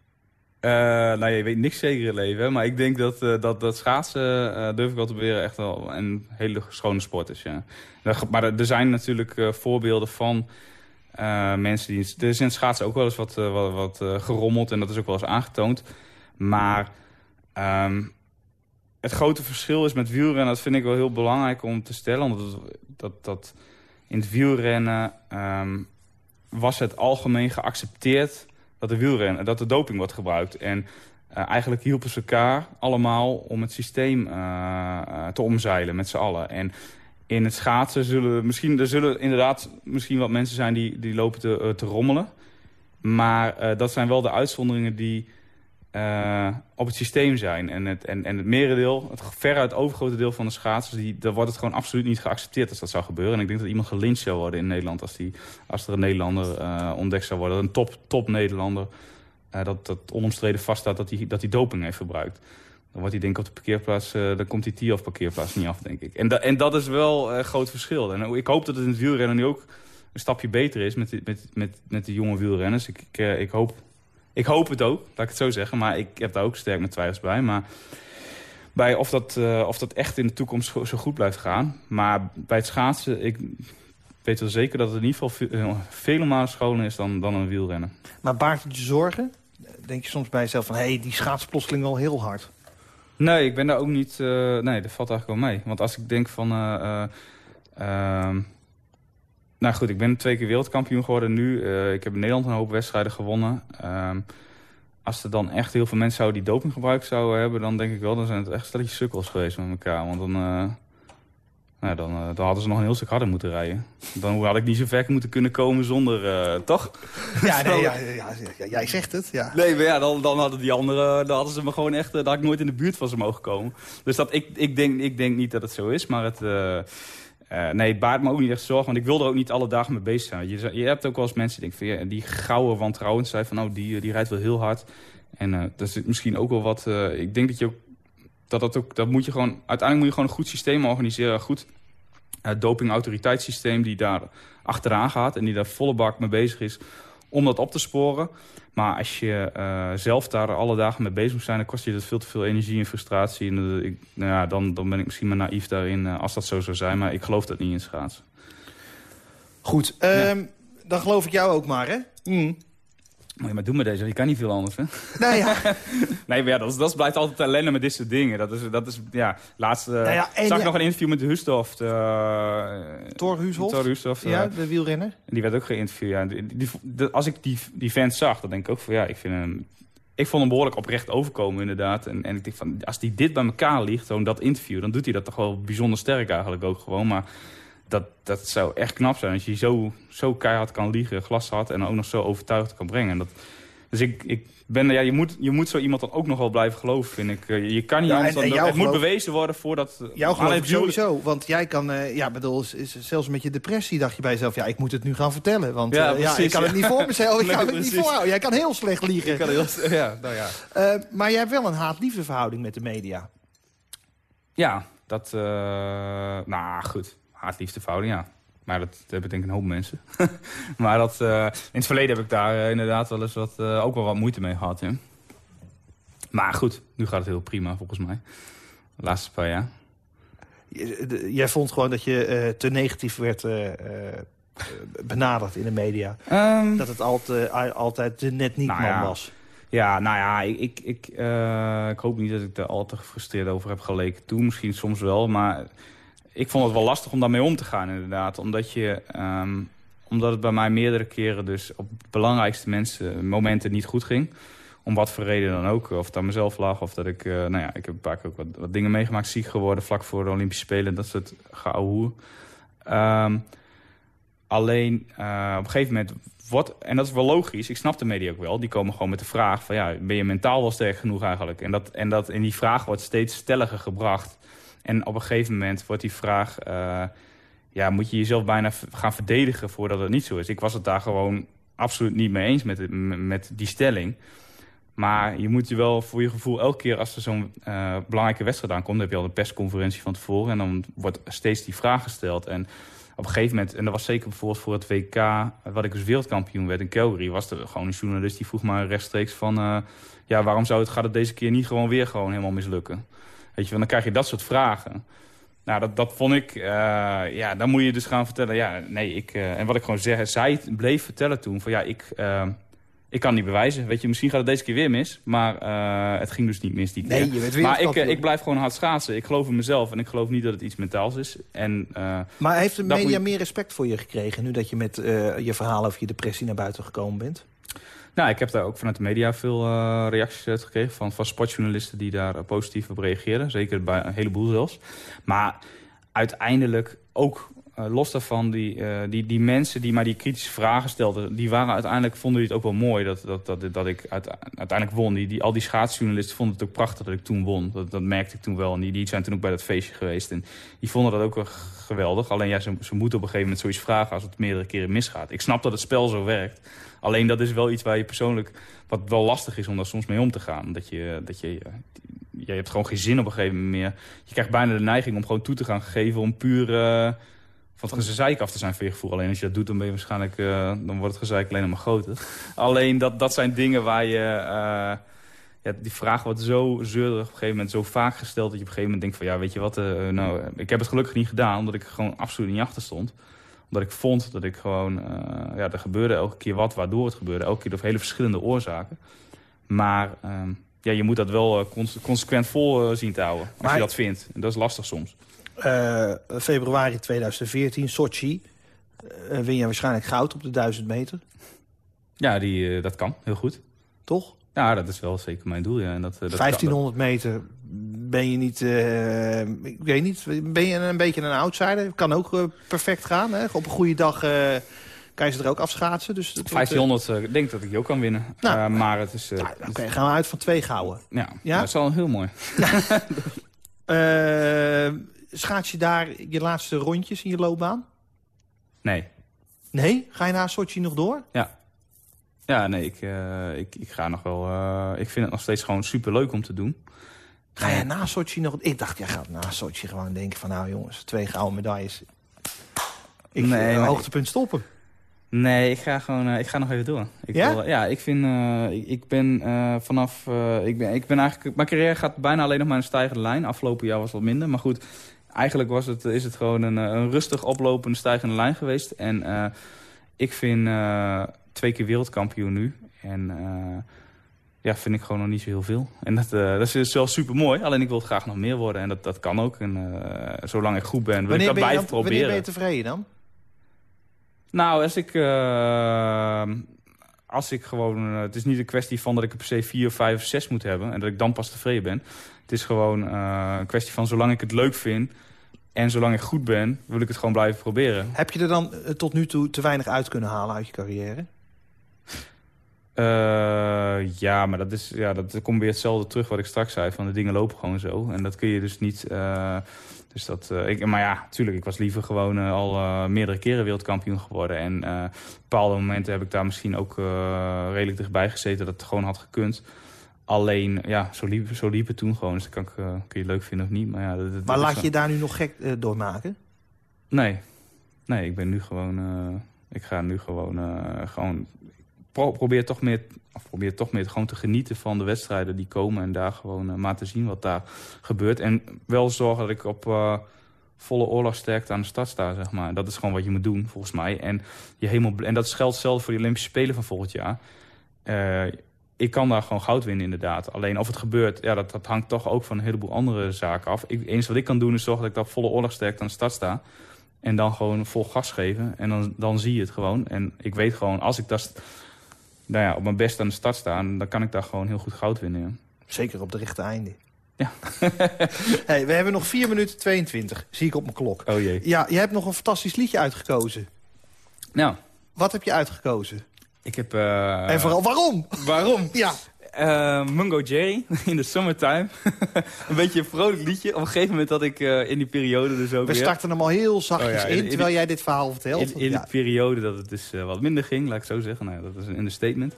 Eh, nou, je weet niks zeker in leven. Maar ik denk dat, dat, dat schaatsen, durf ik wel te beweren, echt wel een hele schone sport is. Ja. Maar er zijn natuurlijk voorbeelden van mensen die... Er is in schaatsen ook wel eens wat, eh, wat, wat eh, gerommeld en dat is ook wel eens aangetoond. Maar ehm, het grote verschil is met wielrennen, dat vind ik wel heel belangrijk om te stellen. Omdat dat, dat in het wielrennen ehm, was het algemeen geaccepteerd dat de wielrennen, dat de doping wordt gebruikt. En eh, eigenlijk hielpen ze elkaar allemaal om het systeem eh, eh, te omzeilen met z'n allen. En in het schaatsen zullen misschien, er zullen inderdaad misschien wat mensen zijn die, die lopen te, eh, te rommelen. Maar eh, dat zijn wel de uitzonderingen die eh, op het systeem zijn. En het, en, en het merendeel, het veruit overgrote deel van de schaatsers... Die, daar wordt het gewoon absoluut niet geaccepteerd als dat zou gebeuren. En ik denk dat iemand gelyncht zou worden in Nederland... als, die, als er een Nederlander ontdekt zou worden. Een top, top Nederlander. dat, dat onomstreden vaststaat dat hij dat die doping heeft verbruikt. Dan wordt hij denk ik op de parkeerplaats... eh, dan komt die TIAF parkeerplaats niet af, denk ik. En, en dat is wel een groot verschil. En ik hoop dat het in het wielrennen nu ook een stapje beter is... met, die- met, met, met de jonge wielrenners. Ik, ik, eh, hoop ik hoop het ook, laat ik het zo zeggen. Maar ik heb daar ook sterk met twijfels bij. Maar bij of dat, eh, of dat echt in de toekomst zo goed blijft gaan. Maar bij het schaatsen, ik weet wel zeker dat het in ieder geval ve- eh, vele malen schoner is dan, dan een wielrennen. Maar baart het je zorgen? Denk je soms bij jezelf van... hé, hey, die schaats plotseling wel heel hard. Nee, ik ben daar ook niet... eh, nee, dat valt eigenlijk wel mee. Want als ik denk van... eh, eh, ehm, nou goed, ik ben twee keer wereldkampioen geworden nu. Ik heb in Nederland een hoop wedstrijden gewonnen. Ehm, als er dan echt heel veel mensen zouden die doping gebruikt zouden hebben... dan denk ik wel, dan zijn het echt stelletje sukkels geweest met elkaar. Want dan, nou, dan, eh, dan hadden ze nog een heel stuk harder moeten rijden. Dan had ik niet zo ver moeten kunnen komen zonder... eh, toch? Ja, <laughs> nee, ja, ja, ja, jij zegt het. Ja. Nee, maar ja, dan, dan hadden die anderen, dan hadden ze me gewoon echt, eh, dan had ik nooit in de buurt van ze mogen komen. Dus dat, ik, ik, denk, ik denk niet dat het zo is, maar het, nee, het baart me ook niet echt zorgen, want ik wil er ook niet alle dagen mee bezig zijn. Je, je hebt ook wel eens mensen die denken van, ja, die gouden wantrouwend zijn van, nou, die, die rijdt wel heel hard. En eh dat is misschien ook wel wat, ik denk dat je ook, dat dat ook, dat moet je gewoon, uiteindelijk moet je gewoon een goed systeem organiseren, goed uh, dopingautoriteitssysteem die daar achteraan gaat en die daar volle bak mee bezig is om dat op te sporen. Maar als je uh, zelf daar alle dagen mee bezig moet zijn... dan kost je dat veel te veel energie en frustratie. En, uh, ik, nou ja, dan, dan ben ik misschien maar naïef daarin uh, als dat zo zou zijn. Maar ik geloof dat niet in schaatsen. Goed, um, ja. dan geloof ik jou ook maar, hè? Mm. Maar, maar doe maar deze, je kan niet veel anders, hè? Nou ja. <laughs> nee, maar ja, dat, dat blijft altijd ellende met dit soort dingen. Dat is, dat is ja, laatst nou ja, zag ik nog een interview met de Husdorf. Thor Hushoff? Thor. Ja, de wielrenner. En die werd ook geïnterviewd. Ja. Die, die, die, als ik die, die vent zag, dan denk ik ook van ja, ik vind hem... Ik vond hem behoorlijk oprecht overkomen, inderdaad. En, en ik denk van, als hij dit bij elkaar ligt, zo'n dat interview... dan doet hij dat toch wel bijzonder sterk eigenlijk ook gewoon. Maar dat, dat zou echt knap zijn als je zo, zo keihard kan liegen, glashard... en ook nog zo overtuigd kan brengen. Dat, dus ik, ik ben, ja, je, moet, je moet zo iemand dan ook nog wel blijven geloven, vind ik. Je, je kan niet ja, anders dan... en het geloof, moet bewezen worden voordat... Jouw geloof sowieso, want jij kan... Uh, ja, bedoel, zelfs met je depressie dacht je bij jezelf... ja, ik moet het nu gaan vertellen, want ja, uh, precies, ja ik kan ja. het niet voor mezelf, <laughs> ik kan het niet voorhouden. Jij kan heel slecht liegen. Ik kan heel, ja, nou ja. Uh, maar jij hebt wel een haat-liefde verhouding met de media. Ja, dat... Nou, goed. Haat-liefde verhouding, ja. Maar dat, dat hebben denk ik een hoop mensen. <laughs> maar dat, uh, in het verleden heb ik daar uh, inderdaad wel eens wat, uh, ook wel wat moeite mee gehad. Hè. Maar goed, nu gaat het heel prima volgens mij. De laatste paar jaar. Jij vond gewoon dat je te negatief werd benaderd in de media. Ehm, dat het altijd, altijd de net niet Nou man ja. was. Ja, nou ja, ik, ik, ik, eh, ik hoop niet dat ik er al te gefrustreerd over heb geleken. Toen misschien soms wel, maar ik vond het wel lastig om daarmee om te gaan inderdaad. Omdat, je, ehm, omdat het bij mij meerdere keren dus op belangrijkste mensen, momenten niet goed ging. Om wat voor reden dan ook. Of het aan mezelf lag, of dat ik... eh, nou ja, ik heb een paar keer ook wat, dingen meegemaakt. Ziek geworden, vlak voor de Olympische Spelen. Dat soort geouwehoer. Ehm alleen eh, op een gegeven moment... Wordt, en dat is wel logisch, ik snap de media ook wel. Die komen gewoon met de vraag van... ja, ben je mentaal wel sterk genoeg eigenlijk? En, dat, en, dat, en die vraag wordt steeds stelliger gebracht. En op een gegeven moment wordt die vraag... eh, ja, moet je jezelf bijna gaan verdedigen voordat het niet zo is. Ik was het daar gewoon absoluut niet mee eens met, met die stelling. Maar je moet je wel voor je gevoel elke keer als er zo'n eh, belangrijke wedstrijd aankomt... heb je al een persconferentie van tevoren... en dan wordt steeds die vraag gesteld. En op een gegeven moment, en dat was zeker bijvoorbeeld voor het WK... wat ik dus wereldkampioen werd in Calgary... was er gewoon een journalist die vroeg me rechtstreeks van... eh, ja, waarom zou het, gaat het deze keer niet gewoon weer gewoon helemaal mislukken? Weet je, want dan krijg je dat soort vragen. Nou, dat, dat vond ik, eh, ja, dan moet je dus gaan vertellen, ja, nee, ik, eh, en wat ik gewoon zeg, zij bleef vertellen toen, van ja, ik, eh, ik kan niet bewijzen. Weet je, misschien gaat het deze keer weer mis, maar het ging dus niet mis die keer. Nee, je bent maar ik, ik blijf gewoon hard schaatsen. Ik geloof in mezelf en ik geloof niet dat het iets mentaals is. En, Maar heeft de media moet meer respect voor je gekregen... nu dat je met je verhaal over je depressie naar buiten gekomen bent? Nou, ik heb daar ook vanuit de media veel eh, reacties uit gekregen... Van, van sportjournalisten die daar eh, positief op reageerden. Zeker bij een heleboel zelfs. Maar uiteindelijk ook los daarvan... Die, eh, die, die mensen die mij die kritische vragen stelden... die waren uiteindelijk, vonden die het ook wel mooi dat, dat, dat, dat ik uite- uiteindelijk won. Die, die, al die schaatsjournalisten vonden het ook prachtig dat ik toen won. Dat, dat merkte ik toen wel. En die, die zijn toen ook bij dat feestje geweest. En die vonden dat ook wel geweldig. Alleen ja, ze, ze moeten op een gegeven moment zoiets vragen... als het meerdere keren misgaat. Ik snap dat het spel zo werkt. Alleen dat is wel iets waar je persoonlijk... wat wel lastig is om daar soms mee om te gaan. Dat je, dat je, eh, je hebt gewoon geen zin op een gegeven moment meer. Je krijgt bijna de neiging om gewoon toe te gaan geven... om puur eh, van het gezeik af te zijn voor je gevoel. Alleen als je dat doet, dan ben je waarschijnlijk... eh, dan wordt het gezeik alleen maar groter. <laughs> Alleen dat, dat zijn dingen waar je... eh, ja, die vraag wordt zo zeurderig op een gegeven moment zo vaak gesteld... dat je op een gegeven moment denkt van... ja, weet je wat, eh, nou, ik heb het gelukkig niet gedaan... omdat ik gewoon absoluut niet achter stond omdat ik vond dat ik gewoon... ja, er gebeurde elke keer wat waardoor het gebeurde. Elke keer door hele verschillende oorzaken. Maar ehm, ja, je moet dat wel cons- consequent vol zien te houden. Als Maar- je dat vindt. En dat is lastig soms. Eh, februari 2014, Sochi. eh, win je waarschijnlijk goud op de 1000 meter, Ja, die, eh, dat kan. Heel goed. toch? Ja, dat is wel zeker mijn doel. Ja. En dat, dat kan- 1500 meter ben je niet, ik weet niet, ben je een beetje een outsider? Kan ook perfect gaan. Hè? Op een goede dag kan je ze er ook afschaatsen. Dus het wordt, eh, 1500, eh, ik denk dat ik die ook kan winnen. Nou, maar het is... eh, nou, Oké, gaan we uit van twee gouden. ja, Ja? dat is wel heel mooi. <laughs> schaats je daar je laatste rondjes in je loopbaan? Nee. Nee? Ga je na Sochi nog door? Ja. Ja, nee, ik, eh, ik, ik ga nog wel... eh, ik vind het nog steeds gewoon super leuk om te doen. Ga je na Sochi nog... Ik dacht, jij gaat na Sochi gewoon denken van... nou jongens, twee gouden medailles. Ik Nee, maar- hoogtepunt stoppen. Nee, ik ga gewoon, eh, ik ga nog even door. Ik Ja? Wil, ja, ik vind, eh, ik, ik ben eh, vanaf, eh, ik ben, ik ben eigenlijk, mijn carrière gaat bijna alleen nog maar een stijgende lijn. Afgelopen jaar was wat minder, maar goed, eigenlijk was het, is het gewoon een, eh, een rustig oplopende stijgende lijn geweest. En eh, ik vind eh, twee keer wereldkampioen nu. En ja, vind ik gewoon nog niet zo heel veel. En dat, dat is dus wel super mooi. Alleen ik wil graag nog meer worden en dat, dat kan ook. En zolang ik goed ben, wil ik dat ben, je blijven dan, wanneer proberen. ben je tevreden dan? Nou, als ik... als ik gewoon... het is niet een kwestie van dat ik er per se vier, vijf of zes moet hebben... en dat ik dan pas tevreden ben. Het is gewoon een kwestie van zolang ik het leuk vind... en zolang ik goed ben, wil ik het gewoon blijven proberen. Heb je er dan eh, tot nu toe te weinig uit kunnen halen uit je carrière? Eh, ja, maar dat, is, ja, dat komt weer hetzelfde terug wat ik straks zei. Van de dingen lopen gewoon zo. En dat kun je dus niet... eh, dus dat, eh, ik, maar ja, natuurlijk, ik was liever gewoon al meerdere keren wereldkampioen geworden. En op bepaalde momenten heb ik daar misschien ook redelijk dichtbij gezeten dat het gewoon had gekund. Alleen, ja, zo liep, zo liep het toen gewoon. Dus dat kan ik, eh, kun je leuk vinden of niet. Maar, ja, dat, dat Maar laat zo. je daar nu nog gek eh, door maken? Nee. Nee, ik ben nu gewoon... eh, ik ga nu gewoon... gewoon probeer toch meer, of probeer toch meer gewoon te genieten van de wedstrijden die komen. En daar gewoon uh, maar te zien wat daar gebeurt. En wel zorgen dat ik op uh, volle oorlogsterkte aan de start sta, zeg maar. Dat is gewoon wat je moet doen, volgens mij. En, je helemaal, en dat geldt hetzelfde voor de Olympische Spelen van volgend jaar. Ik kan daar gewoon goud winnen, inderdaad. Alleen of het gebeurt, ja, dat, dat hangt toch ook van een heleboel andere zaken af. Ik, eens wat ik kan doen is zorgen dat ik daar volle oorlogsterkte aan de start sta. En dan gewoon vol gas geven. En dan, dan zie je het gewoon. En ik weet gewoon, als ik dat, nou ja, op mijn best aan de start sta... dan kan ik daar gewoon heel goed goud winnen. Zeker op de rechte einde. Ja. <laughs> hey, we hebben nog 4 minuten 22, zie ik op mijn klok. Oh jee. Ja, je hebt nog een fantastisch liedje uitgekozen. Nou. Wat heb je uitgekozen? Ik heb... Uh... En vooral waarom? Waarom? <laughs> ja. Uh, Mungo Jerry, <laughs> in de summertime. <laughs> een beetje een vrolijk liedje. Op een gegeven moment dat ik uh, in die periode dus ook We starten hem al heel zachtjes oh, ja, in, in, terwijl jij dit verhaal vertelt. In, in ja. periode dat het dus uh, wat minder ging, laat ik zo zeggen. Nou, dat is een understatement.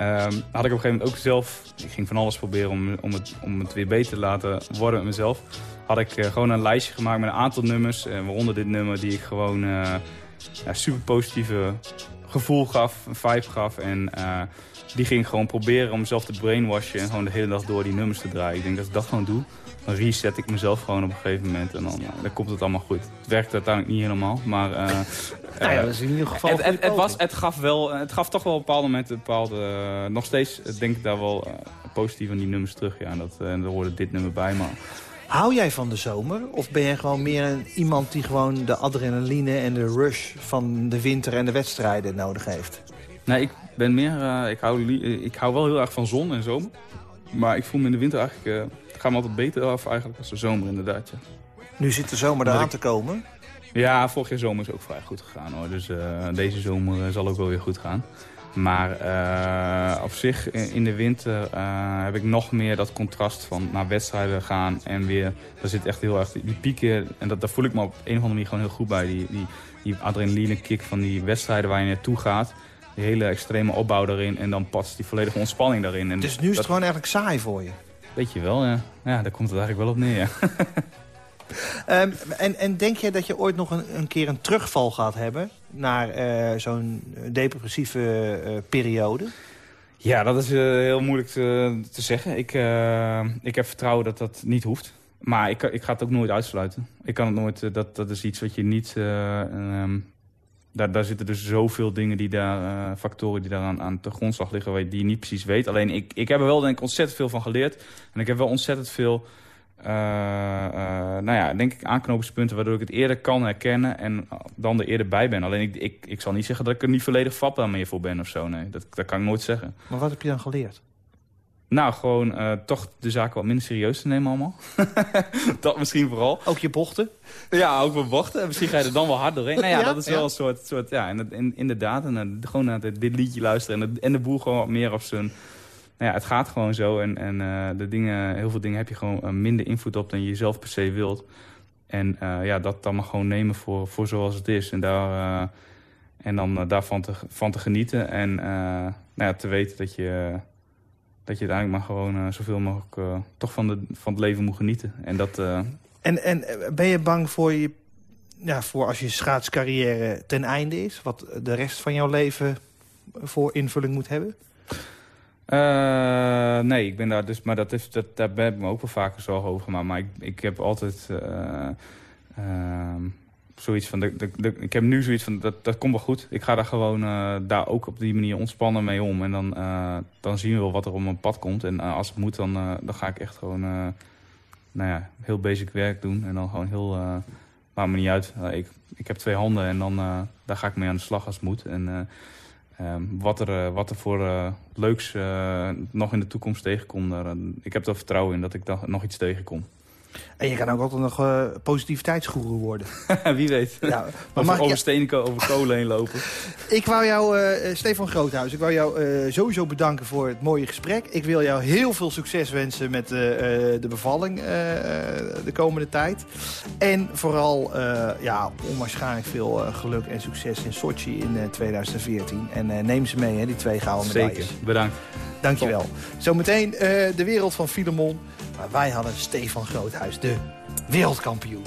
Um, had ik op een gegeven moment ook zelf... Ik ging van alles proberen om, om, het, om het weer beter te laten worden met mezelf. Had ik gewoon een lijstje gemaakt met een aantal nummers. waaronder dit nummer die ik gewoon ja, super positieve gevoel gaf, een vibe gaf. En uh, die ging gewoon proberen om mezelf te brainwashen en gewoon de hele dag door die nummers te draaien. Ik denk dat ik dat gewoon doe. Dan reset ik mezelf gewoon op een gegeven moment en dan, uh, dan komt het allemaal goed. Het werkt uiteindelijk niet helemaal, maar... Uh, <laughs> nou ja, dat is in ieder geval het, het, het, was, het, gaf wel, het gaf toch wel op bepaalde momenten een bepaalde... nog steeds denk ik daar wel positief aan die nummers terug. Ja, en dat, en daar hoorde dit nummer bij, maar... Hou jij van de zomer? Of ben je gewoon meer een, iemand die gewoon de adrenaline en de rush van de winter en de wedstrijden nodig heeft? Nee, ik ben meer... Uh, ik, hou, ik hou wel heel erg van zon en zomer. Maar ik voel me in de winter eigenlijk... Uh, het gaat me altijd beter af eigenlijk als de zomer inderdaad. Ja. Nu zit de zomer eraan ik... te komen? Ja, vorig jaar zomer is ook vrij goed gegaan hoor. Dus uh, deze zomer zal ook wel weer goed gaan. Maar uh, op zich in de winter uh, heb ik nog meer dat contrast van naar wedstrijden gaan. En weer, daar zit echt heel erg die pieken. En dat, daar voel ik me op een of andere manier gewoon heel goed bij. Die, die, die adrenaline kick van die wedstrijden waar je naartoe gaat. Die hele extreme opbouw daarin. En dan past die volledige ontspanning daarin. En dus nu is het gewoon eigenlijk saai voor je? Weet je wel, ja. Ja, daar komt het eigenlijk wel op neer, ja. <laughs> Um, en, en denk je dat je ooit nog een, een keer een terugval gaat hebben... naar uh, zo'n depressieve uh, periode? Ja, dat is uh, heel moeilijk te, te zeggen. Ik, ik heb vertrouwen dat dat niet hoeft. Maar ik, ik ga het ook nooit uitsluiten. Ik kan het nooit... dat, dat is iets wat je niet... Um, daar, daar zitten dus zoveel dingen, die daar, factoren die daar aan, aan de grondslag liggen... die je niet precies weet. Alleen ik, ik heb er wel denk ik ontzettend veel van geleerd. En ik heb wel ontzettend veel uh, uh, nou ja, denk ik aanknopingspunten waardoor ik het eerder kan herkennen en dan er eerder bij ben. Alleen ik, ik, ik zal niet zeggen dat ik er niet volledig vatbaar meer voor ben of zo. Nee, dat, dat kan ik nooit zeggen. Maar wat heb je dan geleerd? Nou, gewoon uh, toch de zaken wat minder serieus te nemen allemaal. <laughs> dat misschien vooral. Ook je bochten? Ja, ook mijn bochten. Misschien ga je er dan wel hard doorheen. Nou ja, <laughs> ja dat is wel een soort, soort ja, inderdaad. En, gewoon naar dit liedje luisteren en de, en de boel gewoon wat meer op zijn nou ja, het gaat gewoon zo. En, en uh, de dingen, heel veel dingen heb je gewoon uh, minder invloed op dan je zelf per se wilt. En uh, ja, dat dan maar gewoon nemen voor, voor zoals het is. En, daar, en dan daarvan te, van te genieten. En nou ja, te weten dat je, dat je uiteindelijk maar gewoon zoveel mogelijk toch van, de, van het leven moet genieten. En, dat, en, en ben je bang voor, je, ja, voor als je schaatscarrière ten einde is? Wat de rest van jouw leven voor invulling moet hebben? Uh, nee, ik ben daar dus, maar dat is, dat, daar ben ik me ook wel vaker zorgen over gemaakt. Maar ik, ik heb altijd uh, uh, zoiets van, de, de, ik heb nu zoiets van, dat, dat komt wel goed. Ik ga daar gewoon uh, daar ook op die manier ontspannen mee om. En dan, dan zien we wel wat er op mijn pad komt. En als het moet, dan, dan ga ik echt gewoon, nou ja, heel basic werk doen. En dan gewoon heel, maakt me niet uit. ik, ik heb twee handen en dan daar ga ik mee aan de slag als het moet. En Um, wat, er, uh, wat er voor uh, leuks uh, nog in de toekomst tegenkomt, ik heb er vertrouwen in dat ik daar nog iets tegenkom. En je kan ook altijd nog uh, positiviteitsgoeroe worden. <laughs> Wie weet. Ja, maar mag over stenen over kolen heen lopen. <laughs> ik wou jou, uh, Stefan Groothuis, ik wou jou uh, sowieso bedanken voor het mooie gesprek. Ik wil jou heel veel succes wensen met de bevalling de komende tijd. En vooral ja, onwaarschijnlijk veel geluk en succes in Sochi in 2014. En neem ze mee, hè, die twee gouden medailles. Zeker, bedankt. Dankjewel. Zometeen de wereld van Filemon. Maar wij hadden Stefan Groothuis, de wereldkampioen.